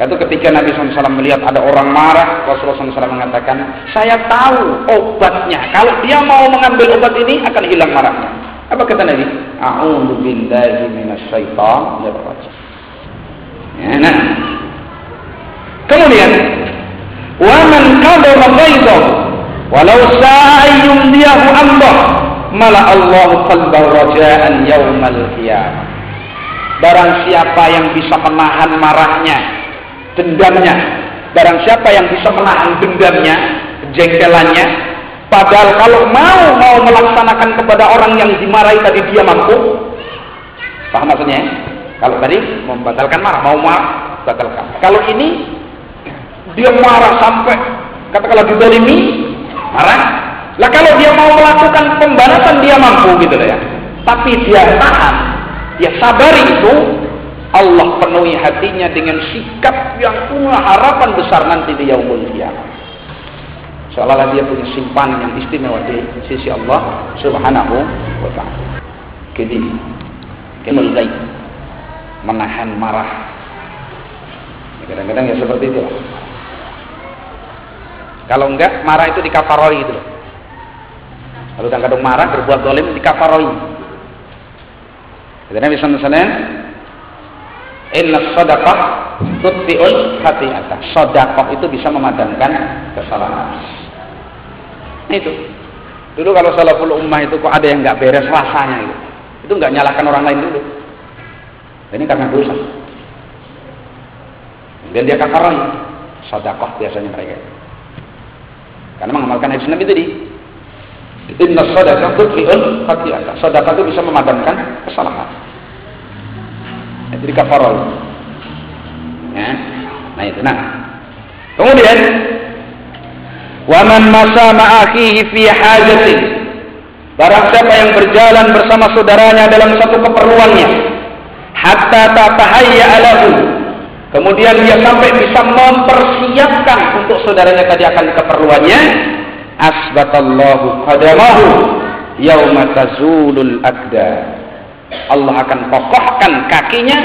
Itu ketika Nabi SAW melihat ada orang marah, Rasulullah SAW mengatakan, saya tahu obatnya. Kalau dia mau mengambil obat ini akan hilang marahnya. Apa kata Nabi? A'udhu billahi minasyaitan. Ya, nah. Kemudian, man qadara ghaidahu walau sa'ayyum diyahu amdah mala Allah qalbahu raja'an yaumal qiyamah. Barang siapa yang bisa menahan marahnya dendamnya. Barang siapa yang bisa menahan dendamnya, jengkelannya, padahal kalau mau mau melaksanakan kepada orang yang dimarahi tadi dia mampu. Paham maksudnya? Kalau tadi membatalkan marah, mau marah, batalkan. Kalau ini dia marah sampai katakanlah didolimi, marah. Lah kalau dia mau melakukan pembalasan dia mampu gitu loh ya. Tapi dia tahan, dia sabar itu, Allah penuhi hatinya dengan sikap yang punya harapan besar nanti di yaumul qiyamah. Seolah-olah dia punya simpanan yang istimewa di sisi Allah Subhanahu wa taala. Jadi, kemul gaib menahan marah. Kadang-kadang ya seperti itu. Kalau enggak marah itu dikafaroi gitu loh. Kalau kadang-kadang marah berbuat dolim dikafaroi. Karena misalnya Inna sadaqah tutfi'ul hati'ata. Sadaqah itu bisa memadamkan kesalahan. Nah, itu. Dulu kalau salaful ummah itu kok ada yang nggak beres rasanya itu. Itu nggak nyalahkan orang lain dulu. Ini karena dosa. Dan dia kafarai. Sadaqah biasanya mereka. Karena mengamalkan hadis Nabi tadi. Inna sadaqah tutfi'ul hati'ata. Sadaqah itu bisa memadamkan kesalahan. Jadi kafarol ya. Nah itu. Nah. Kemudian waman masa ma'akhihi fi hajatin. Barang siapa yang berjalan bersama saudaranya dalam satu keperluannya, hatta tatahayya alahu. Kemudian dia sampai bisa mempersiapkan untuk saudaranya tadi akan keperluannya, asbatallahu qadamahu yauma tazulul aqdam. Allah akan kokohkan kakinya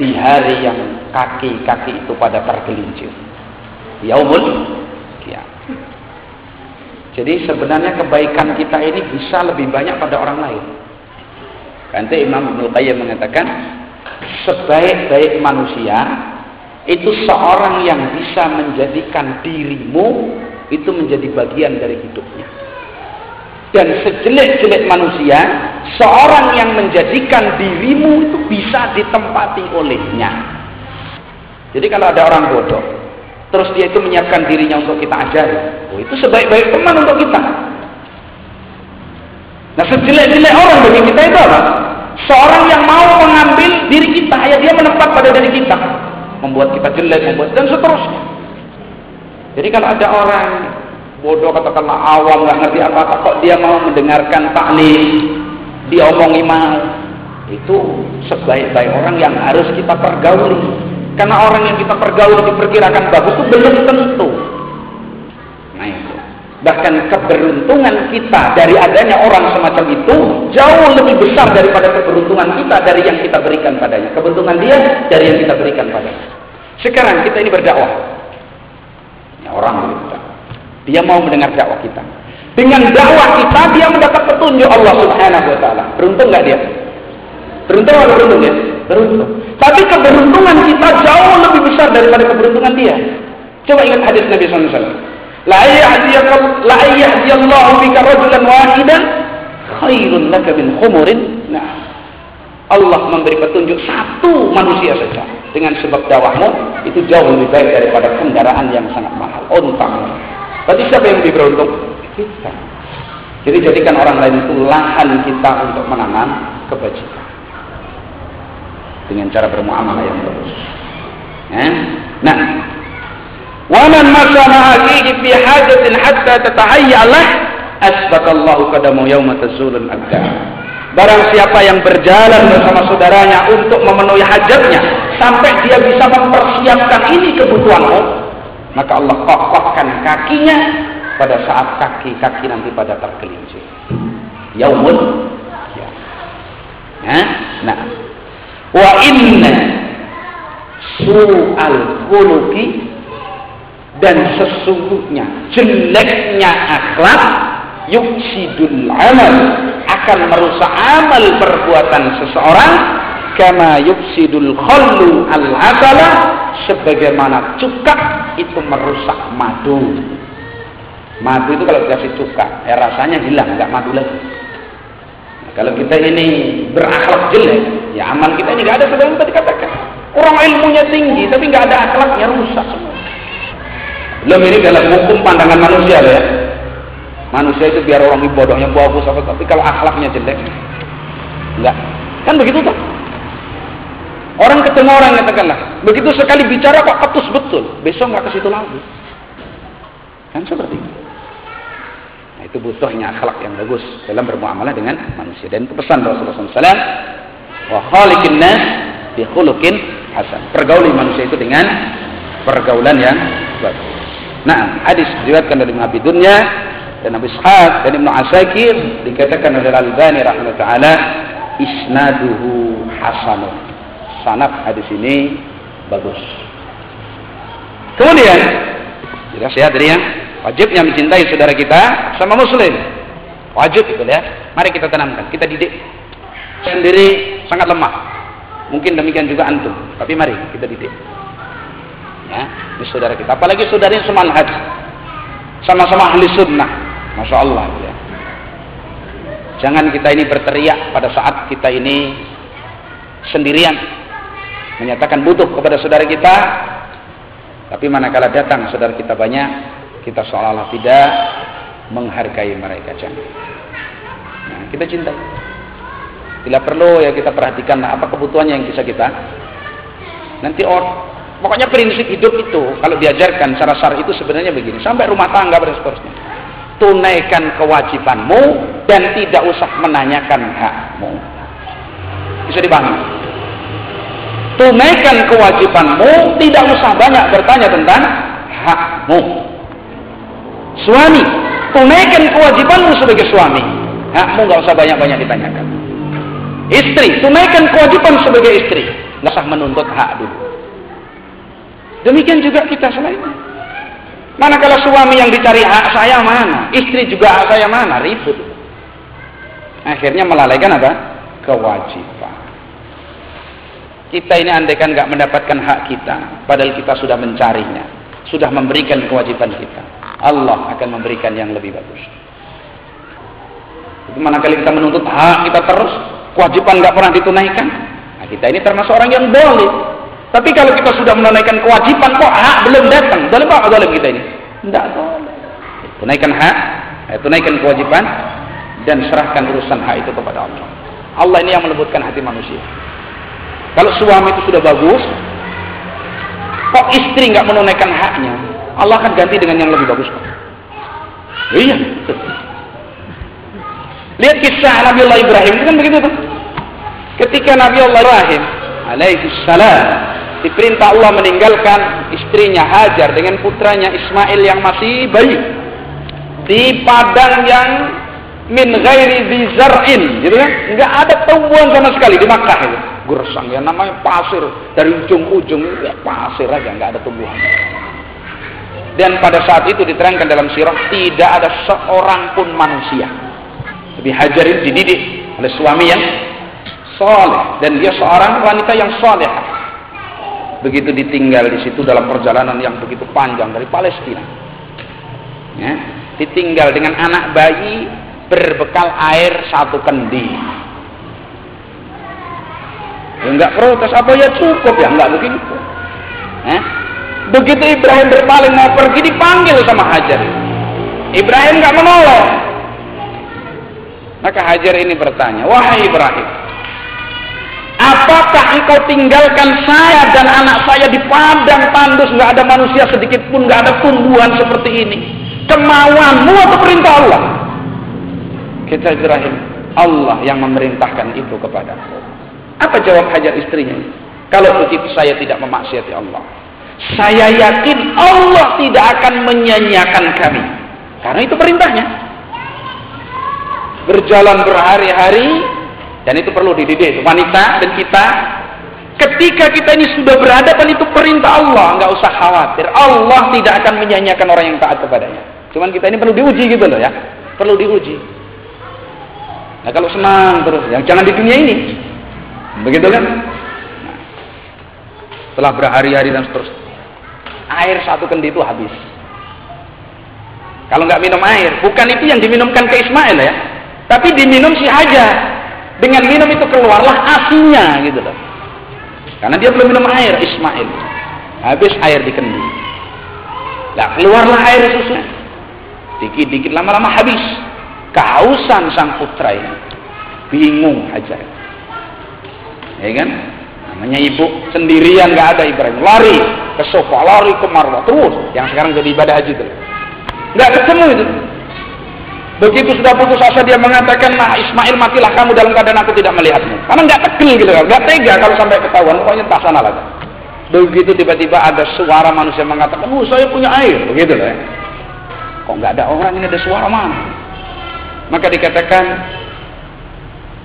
di hari yang kaki-kaki itu pada tergelincir. Yaumul kiamat. Jadi sebenarnya kebaikan kita ini bisa lebih banyak pada orang lain. Nanti Imam Ibnu Qayyim mengatakan sebaik-baik manusia itu seorang yang bisa menjadikan dirimu itu menjadi bagian dari hidupnya. Dan sejelek-jelek manusia, seorang yang menjadikan dirimu itu bisa ditempati olehnya. Jadi kalau ada orang bodoh, terus dia itu menyiapkan dirinya untuk kita ajari, oh itu sebaik-baik teman untuk kita. Nah sejelek-jelek orang bagi kita itu apa? Seorang yang mau mengambil diri kita, ya dia menempat pada diri kita, membuat kita jelek, membuat dan seterusnya. Jadi kalau ada orang bodoh katakanlah awam nggak ngerti apa-apa kok dia mau mendengarkan taklim diomongi mau? Itu sebaik-baik orang yang harus kita pergauli. Karena orang yang kita pergauli diperkirakan bagus itu belum tentu. Nah itu. Bahkan keberuntungan kita dari adanya orang semacam itu jauh lebih besar daripada keberuntungan kita dari yang kita berikan padanya. Keberuntungan dia dari yang kita berikan padanya. Sekarang kita ini berdakwah orang begitu dia mau mendengar dakwah kita. Dengan dakwah kita dia mendapat petunjuk Allah Subhanahu wa taala. Beruntung nggak dia? Beruntung atau beruntung ya? Beruntung. Tapi keberuntungan kita jauh lebih besar daripada keberuntungan dia. Coba ingat hadis Nabi SAW. La la yahdiyallahu bika rajulan wahidan khairun laka min khumurin. Nah, Allah memberi petunjuk satu manusia saja dengan sebab dakwahmu itu jauh lebih baik daripada kendaraan yang sangat mahal. Oh, Unta berarti siapa yang lebih beruntung? Kita. Jadi jadikan orang lain itu lahan kita untuk menanam kebajikan. Dengan cara bermuamalah yang terus. eh? nah. Waman masa ma'akihi fi hajatin hatta tatahayya lah asbatallahu kadamu yawma tazulul aqdam Barang siapa yang berjalan bersama saudaranya untuk memenuhi hajatnya sampai dia bisa mempersiapkan ini kebutuhanmu, maka Allah kokohkan kakinya pada saat kaki-kaki nanti pada tergelincir. Yaumul ya. Nah, wa inna su'al khuluqi dan sesungguhnya jeleknya akhlak yuksidul amal. Akan merusak amal perbuatan seseorang. Kama yufsidul khallu al asala sebagaimana cuka itu merusak madu. Madu itu kalau dikasih cuka ya rasanya hilang nggak madu lagi. Nah, kalau kita ini berakhlak jelek ya amal kita ini nggak ada seperti yang tadi katakan. Orang ilmunya tinggi tapi nggak ada akhlaknya rusak belum ini dalam hukum pandangan manusia ya manusia itu biar orang bodohnya bagus tapi kalau akhlaknya jelek enggak kan begitu tuh Orang ketemu orang katakanlah, begitu sekali bicara kok ketus betul, besok nggak ke situ lagi. Kan seperti itu. Nah, itu butuhnya akhlak yang bagus dalam bermuamalah dengan manusia. Dan itu pesan Rasulullah SAW. Wa khaliqin nas bi khuluqin hasan. Pergauli manusia itu dengan pergaulan yang bagus. Nah, hadis diriwayatkan dari Nabi Dunya dan Nabi Ishaq dan Ibnu Asakir dikatakan oleh Al-Albani rahimahullah isnaduhu hasanun sanad hadis ini bagus. Kemudian, jelas ya tadi ya, wajibnya mencintai saudara kita sama muslim. Wajib itu ya. Mari kita tanamkan, kita didik. Sendiri sangat lemah. Mungkin demikian juga antum, tapi mari kita didik. Ya, ini saudara kita. Apalagi saudara yang semangat. Sama-sama ahli sunnah. Masya Allah. Ya. Jangan kita ini berteriak pada saat kita ini sendirian menyatakan butuh kepada saudara kita tapi manakala datang saudara kita banyak kita seolah-olah tidak menghargai mereka jangan nah, kita cintai bila perlu ya kita perhatikan apa kebutuhannya yang bisa kita nanti or pokoknya prinsip hidup itu kalau diajarkan secara syar itu sebenarnya begini sampai rumah tangga dan seterusnya tunaikan kewajibanmu dan tidak usah menanyakan hakmu. Bisa dibangun. Tunaikan kewajibanmu, tidak usah banyak bertanya tentang hakmu. Suami, tunaikan kewajibanmu sebagai suami. Hakmu nggak usah banyak-banyak ditanyakan. Istri, tunaikan kewajiban sebagai istri. Nggak usah menuntut hak dulu. Demikian juga kita selainnya. Mana kalau suami yang dicari hak saya mana? Istri juga hak saya mana? Ribut. Akhirnya melalaikan apa? Kewajiban. Kita ini andaikan nggak mendapatkan hak kita, padahal kita sudah mencarinya, sudah memberikan kewajiban kita. Allah akan memberikan yang lebih bagus. Itu manakala kita menuntut hak kita terus, kewajiban nggak pernah ditunaikan, nah, kita ini termasuk orang yang boleh. Tapi kalau kita sudah menunaikan kewajiban, kok hak belum datang, boleh apa boleh kita ini? Tidak boleh. Tunaikan hak, eh, tunaikan kewajiban, dan serahkan urusan hak itu kepada Allah. Allah ini yang melembutkan hati manusia. Kalau suami itu sudah bagus, kok istri nggak menunaikan haknya, Allah akan ganti dengan yang lebih bagus. Iya. Lihat kisah Nabi Allah Ibrahim itu kan begitu tuh. Ketika Nabi Allah Ibrahim alaihi salam diperintah Allah meninggalkan istrinya Hajar dengan putranya Ismail yang masih bayi. Di padang yang min ghairi bizar'in gitu kan? Enggak ada tumbuhan sama sekali di Makkah itu. Gersang ya namanya pasir. Dari ujung-ujung ya pasir aja enggak ada tumbuhan. Dan pada saat itu diterangkan dalam sirah tidak ada seorang pun manusia. Tapi Hajar itu dididik oleh suami yang soleh. Dan dia seorang wanita yang soleh begitu ditinggal di situ dalam perjalanan yang begitu panjang dari Palestina. Ya, ditinggal dengan anak bayi berbekal air satu kendi. Ya enggak protes apa ya cukup ya enggak begitu. Eh? begitu Ibrahim berpaling mau pergi dipanggil sama Hajar. Ibrahim enggak menolak maka Hajar ini bertanya wahai Ibrahim apakah engkau tinggalkan saya dan anak saya di padang tandus nggak ada manusia sedikit pun nggak ada tumbuhan seperti ini kemauanmu atau perintah Allah kita Ibrahim, Allah yang memerintahkan itu kepada Apa jawab Hajar istrinya? Kalau begitu saya tidak memaksiati Allah. Saya yakin Allah tidak akan menyanyiakan kami. Karena itu perintahnya. Berjalan berhari-hari dan itu perlu dididik wanita dan kita ketika kita ini sudah berhadapan itu perintah Allah nggak usah khawatir Allah tidak akan menyanyiakan orang yang taat kepadanya cuman kita ini perlu diuji gitu loh ya perlu diuji Nah kalau senang terus, yang jangan di dunia ini. Begitu kan? Nah, setelah berhari-hari dan seterusnya, air satu kendi itu habis. Kalau nggak minum air, bukan itu yang diminumkan ke Ismail ya, tapi diminum si Hajar. Dengan minum itu keluarlah asinya gitu loh. Karena dia belum minum air Ismail. Habis air di kendi. Nah, keluarlah air susunya. Dikit-dikit lama-lama habis kehausan sang putra ini bingung aja ya kan namanya ibu sendirian nggak ada Ibrahim lari ke sofa lari ke marwah terus yang sekarang jadi ibadah haji itu nggak ketemu itu begitu sudah putus asa dia mengatakan nah Ismail matilah kamu dalam keadaan aku tidak melihatmu. Karena nggak tegel gitu kan nggak tega kalau sampai ketahuan pokoknya tak sana lagi. Begitu tiba-tiba ada suara manusia mengatakan oh saya punya air. Begitu loh ya. Kok nggak ada orang? Ini ada suara mana? Maka dikatakan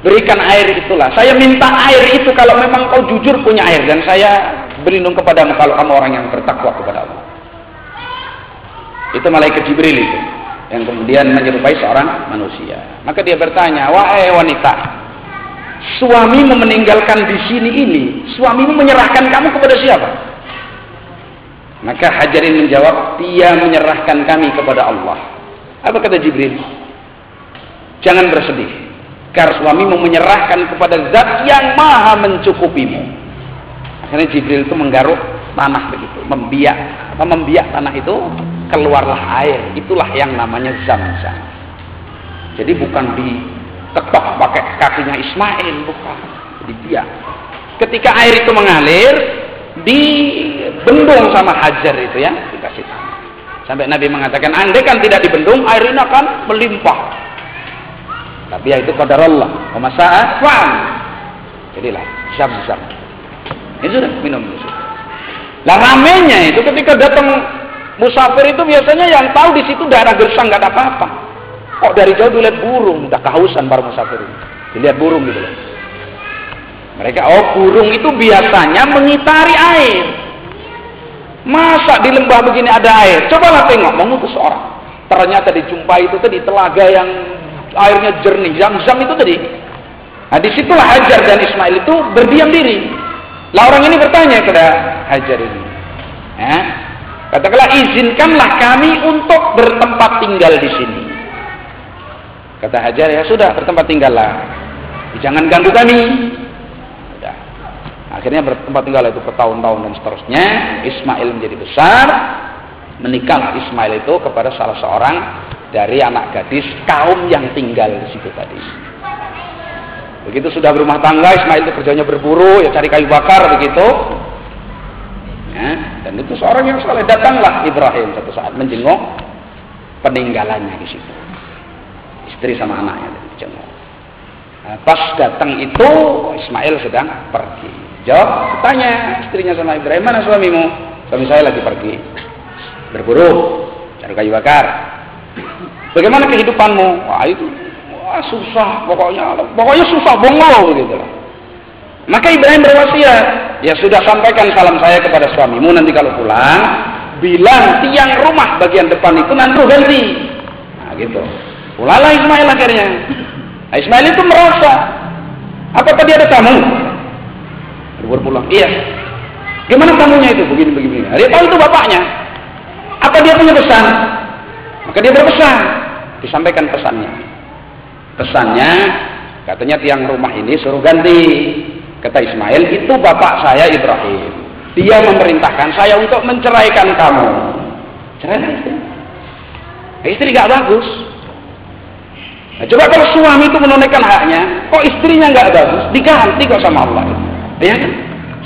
berikan air itulah. Saya minta air itu kalau memang kau jujur punya air dan saya berlindung kepadamu kalau kamu orang yang bertakwa kepada Allah. Itu malaikat Jibril itu yang kemudian menyerupai seorang manusia. Maka dia bertanya, wahai wanita, suamimu meninggalkan di sini ini, suamimu menyerahkan kamu kepada siapa? Maka Hajarin menjawab, dia menyerahkan kami kepada Allah. Apa kata Jibril? Jangan bersedih. Karena suamimu menyerahkan kepada zat yang maha mencukupimu. Akhirnya Jibril itu menggaruk tanah begitu. Membiak. Apa membiak tanah itu? Keluarlah air. Itulah yang namanya zam-zam. Jadi bukan diketok pakai kakinya Ismail. Bukan. Jadi biak. Ketika air itu mengalir, dibendung sama Hajar itu ya. Dikasih tanah. Sampai Nabi mengatakan, andai kan tidak dibendung, air ini akan melimpah Tapi ya itu qadar Allah. Masa'a fa'al. Jadilah zam-zam. Ini sudah minum. Lah ramenya itu ketika datang musafir itu biasanya yang tahu di situ daerah gersang nggak ada apa-apa. Kok dari jauh dilihat burung, udah kehausan para musafir ini. Dilihat burung gitu loh. Mereka, oh burung itu biasanya mengitari air. Masa di lembah begini ada air? Cobalah tengok, mengutus orang. Ternyata dijumpai itu tadi telaga yang airnya jernih, zam-zam itu tadi. Nah di situlah Hajar dan Ismail itu berdiam diri. Lah orang ini bertanya kepada Hajar ini. Ya, katakanlah izinkanlah kami untuk bertempat tinggal di sini. Kata Hajar ya sudah bertempat tinggallah. Jangan ganggu kami. Sudah. Akhirnya bertempat tinggal itu bertahun-tahun dan seterusnya. Ismail menjadi besar. Menikah Ismail itu kepada salah seorang dari anak gadis kaum yang tinggal di situ tadi. Begitu sudah berumah tangga, Ismail itu kerjanya berburu, ya cari kayu bakar begitu. Dan itu seorang yang soleh datanglah Ibrahim satu saat menjenguk peninggalannya di situ. Istri sama anaknya dijenguk. Nah, pas datang itu Ismail sedang pergi. Jawab, tanya istrinya sama Ibrahim, mana suamimu? Suami saya lagi pergi. Berburu, cari kayu bakar. Bagaimana kehidupanmu? Wah itu wah, susah pokoknya, pokoknya susah bongol begitu Maka Ibrahim berwasiat, ya sudah sampaikan salam saya kepada suamimu nanti kalau pulang, bilang tiang rumah bagian depan itu nanti ganti. Nah gitu. Pulanglah Ismail akhirnya. Nah, Ismail itu merasa, apa tadi ada tamu? Berburu pulang. Iya. Gimana tamunya itu? Begini, begini, begini. Dia tahu itu bapaknya. Apa dia punya pesan? Maka dia berpesan. Disampaikan pesannya. Pesannya, katanya tiang rumah ini suruh ganti. Kata Ismail, itu bapak saya Ibrahim. Dia memerintahkan saya untuk menceraikan kamu. Ceraikan istri. Nah, istri gak bagus. Nah, coba kalau suami itu menunaikan haknya, kok istrinya nggak bagus, diganti kok sama Allah. Ya kan?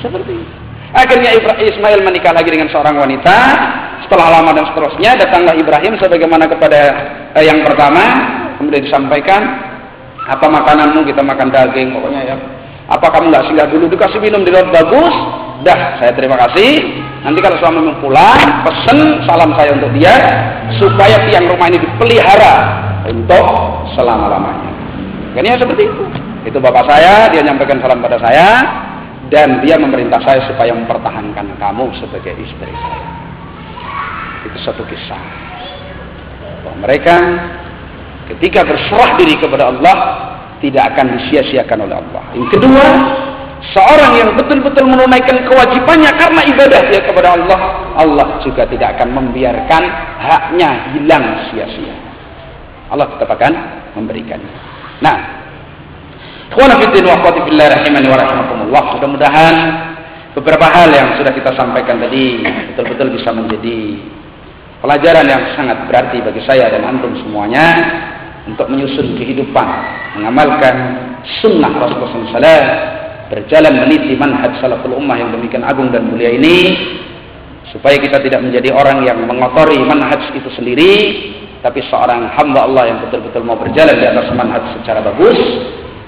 Seperti itu. Akhirnya Ismail menikah lagi dengan seorang wanita. Setelah lama dan seterusnya, datanglah Ibrahim sebagaimana kepada eh, yang pertama. Kemudian disampaikan, apa makananmu? Kita makan daging. Pokoknya ya. Apa kamu nggak singgah dulu dikasih minum di laut bagus? Dah, saya terima kasih. Nanti kalau suami pulang, pesen salam saya untuk dia supaya tiang rumah ini dipelihara untuk selama-lamanya. Akhirnya seperti itu. Itu bapak saya, dia nyampaikan salam pada saya dan dia memerintah saya supaya mempertahankan kamu sebagai istri saya. Itu satu kisah. Bahwa mereka ketika berserah diri kepada Allah tidak akan disia-siakan oleh Allah. Yang kedua, seorang yang betul-betul menunaikan kewajibannya karena ibadah dia kepada Allah, Allah juga tidak akan membiarkan haknya hilang sia-sia. Allah tetap akan memberikannya. Nah. Mudah-mudahan beberapa hal yang sudah kita sampaikan tadi betul-betul bisa menjadi pelajaran yang sangat berarti bagi saya dan antum semuanya untuk menyusun kehidupan, mengamalkan sunnah Rasulullah SAW, berjalan meniti manhaj salaful ummah yang demikian agung dan mulia ini, supaya kita tidak menjadi orang yang mengotori manhaj itu sendiri, tapi seorang hamba Allah yang betul-betul mau berjalan di atas manhaj secara bagus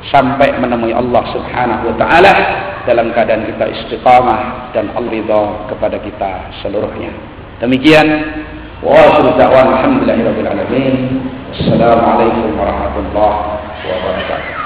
sampai menemui Allah Subhanahu wa taala dalam keadaan kita istiqamah dan al-ridha kepada kita seluruhnya. Demikian wa akhiru da'wan alhamdulillahirabbil alamin. Assalamualaikum warahmatullahi wabarakatuh.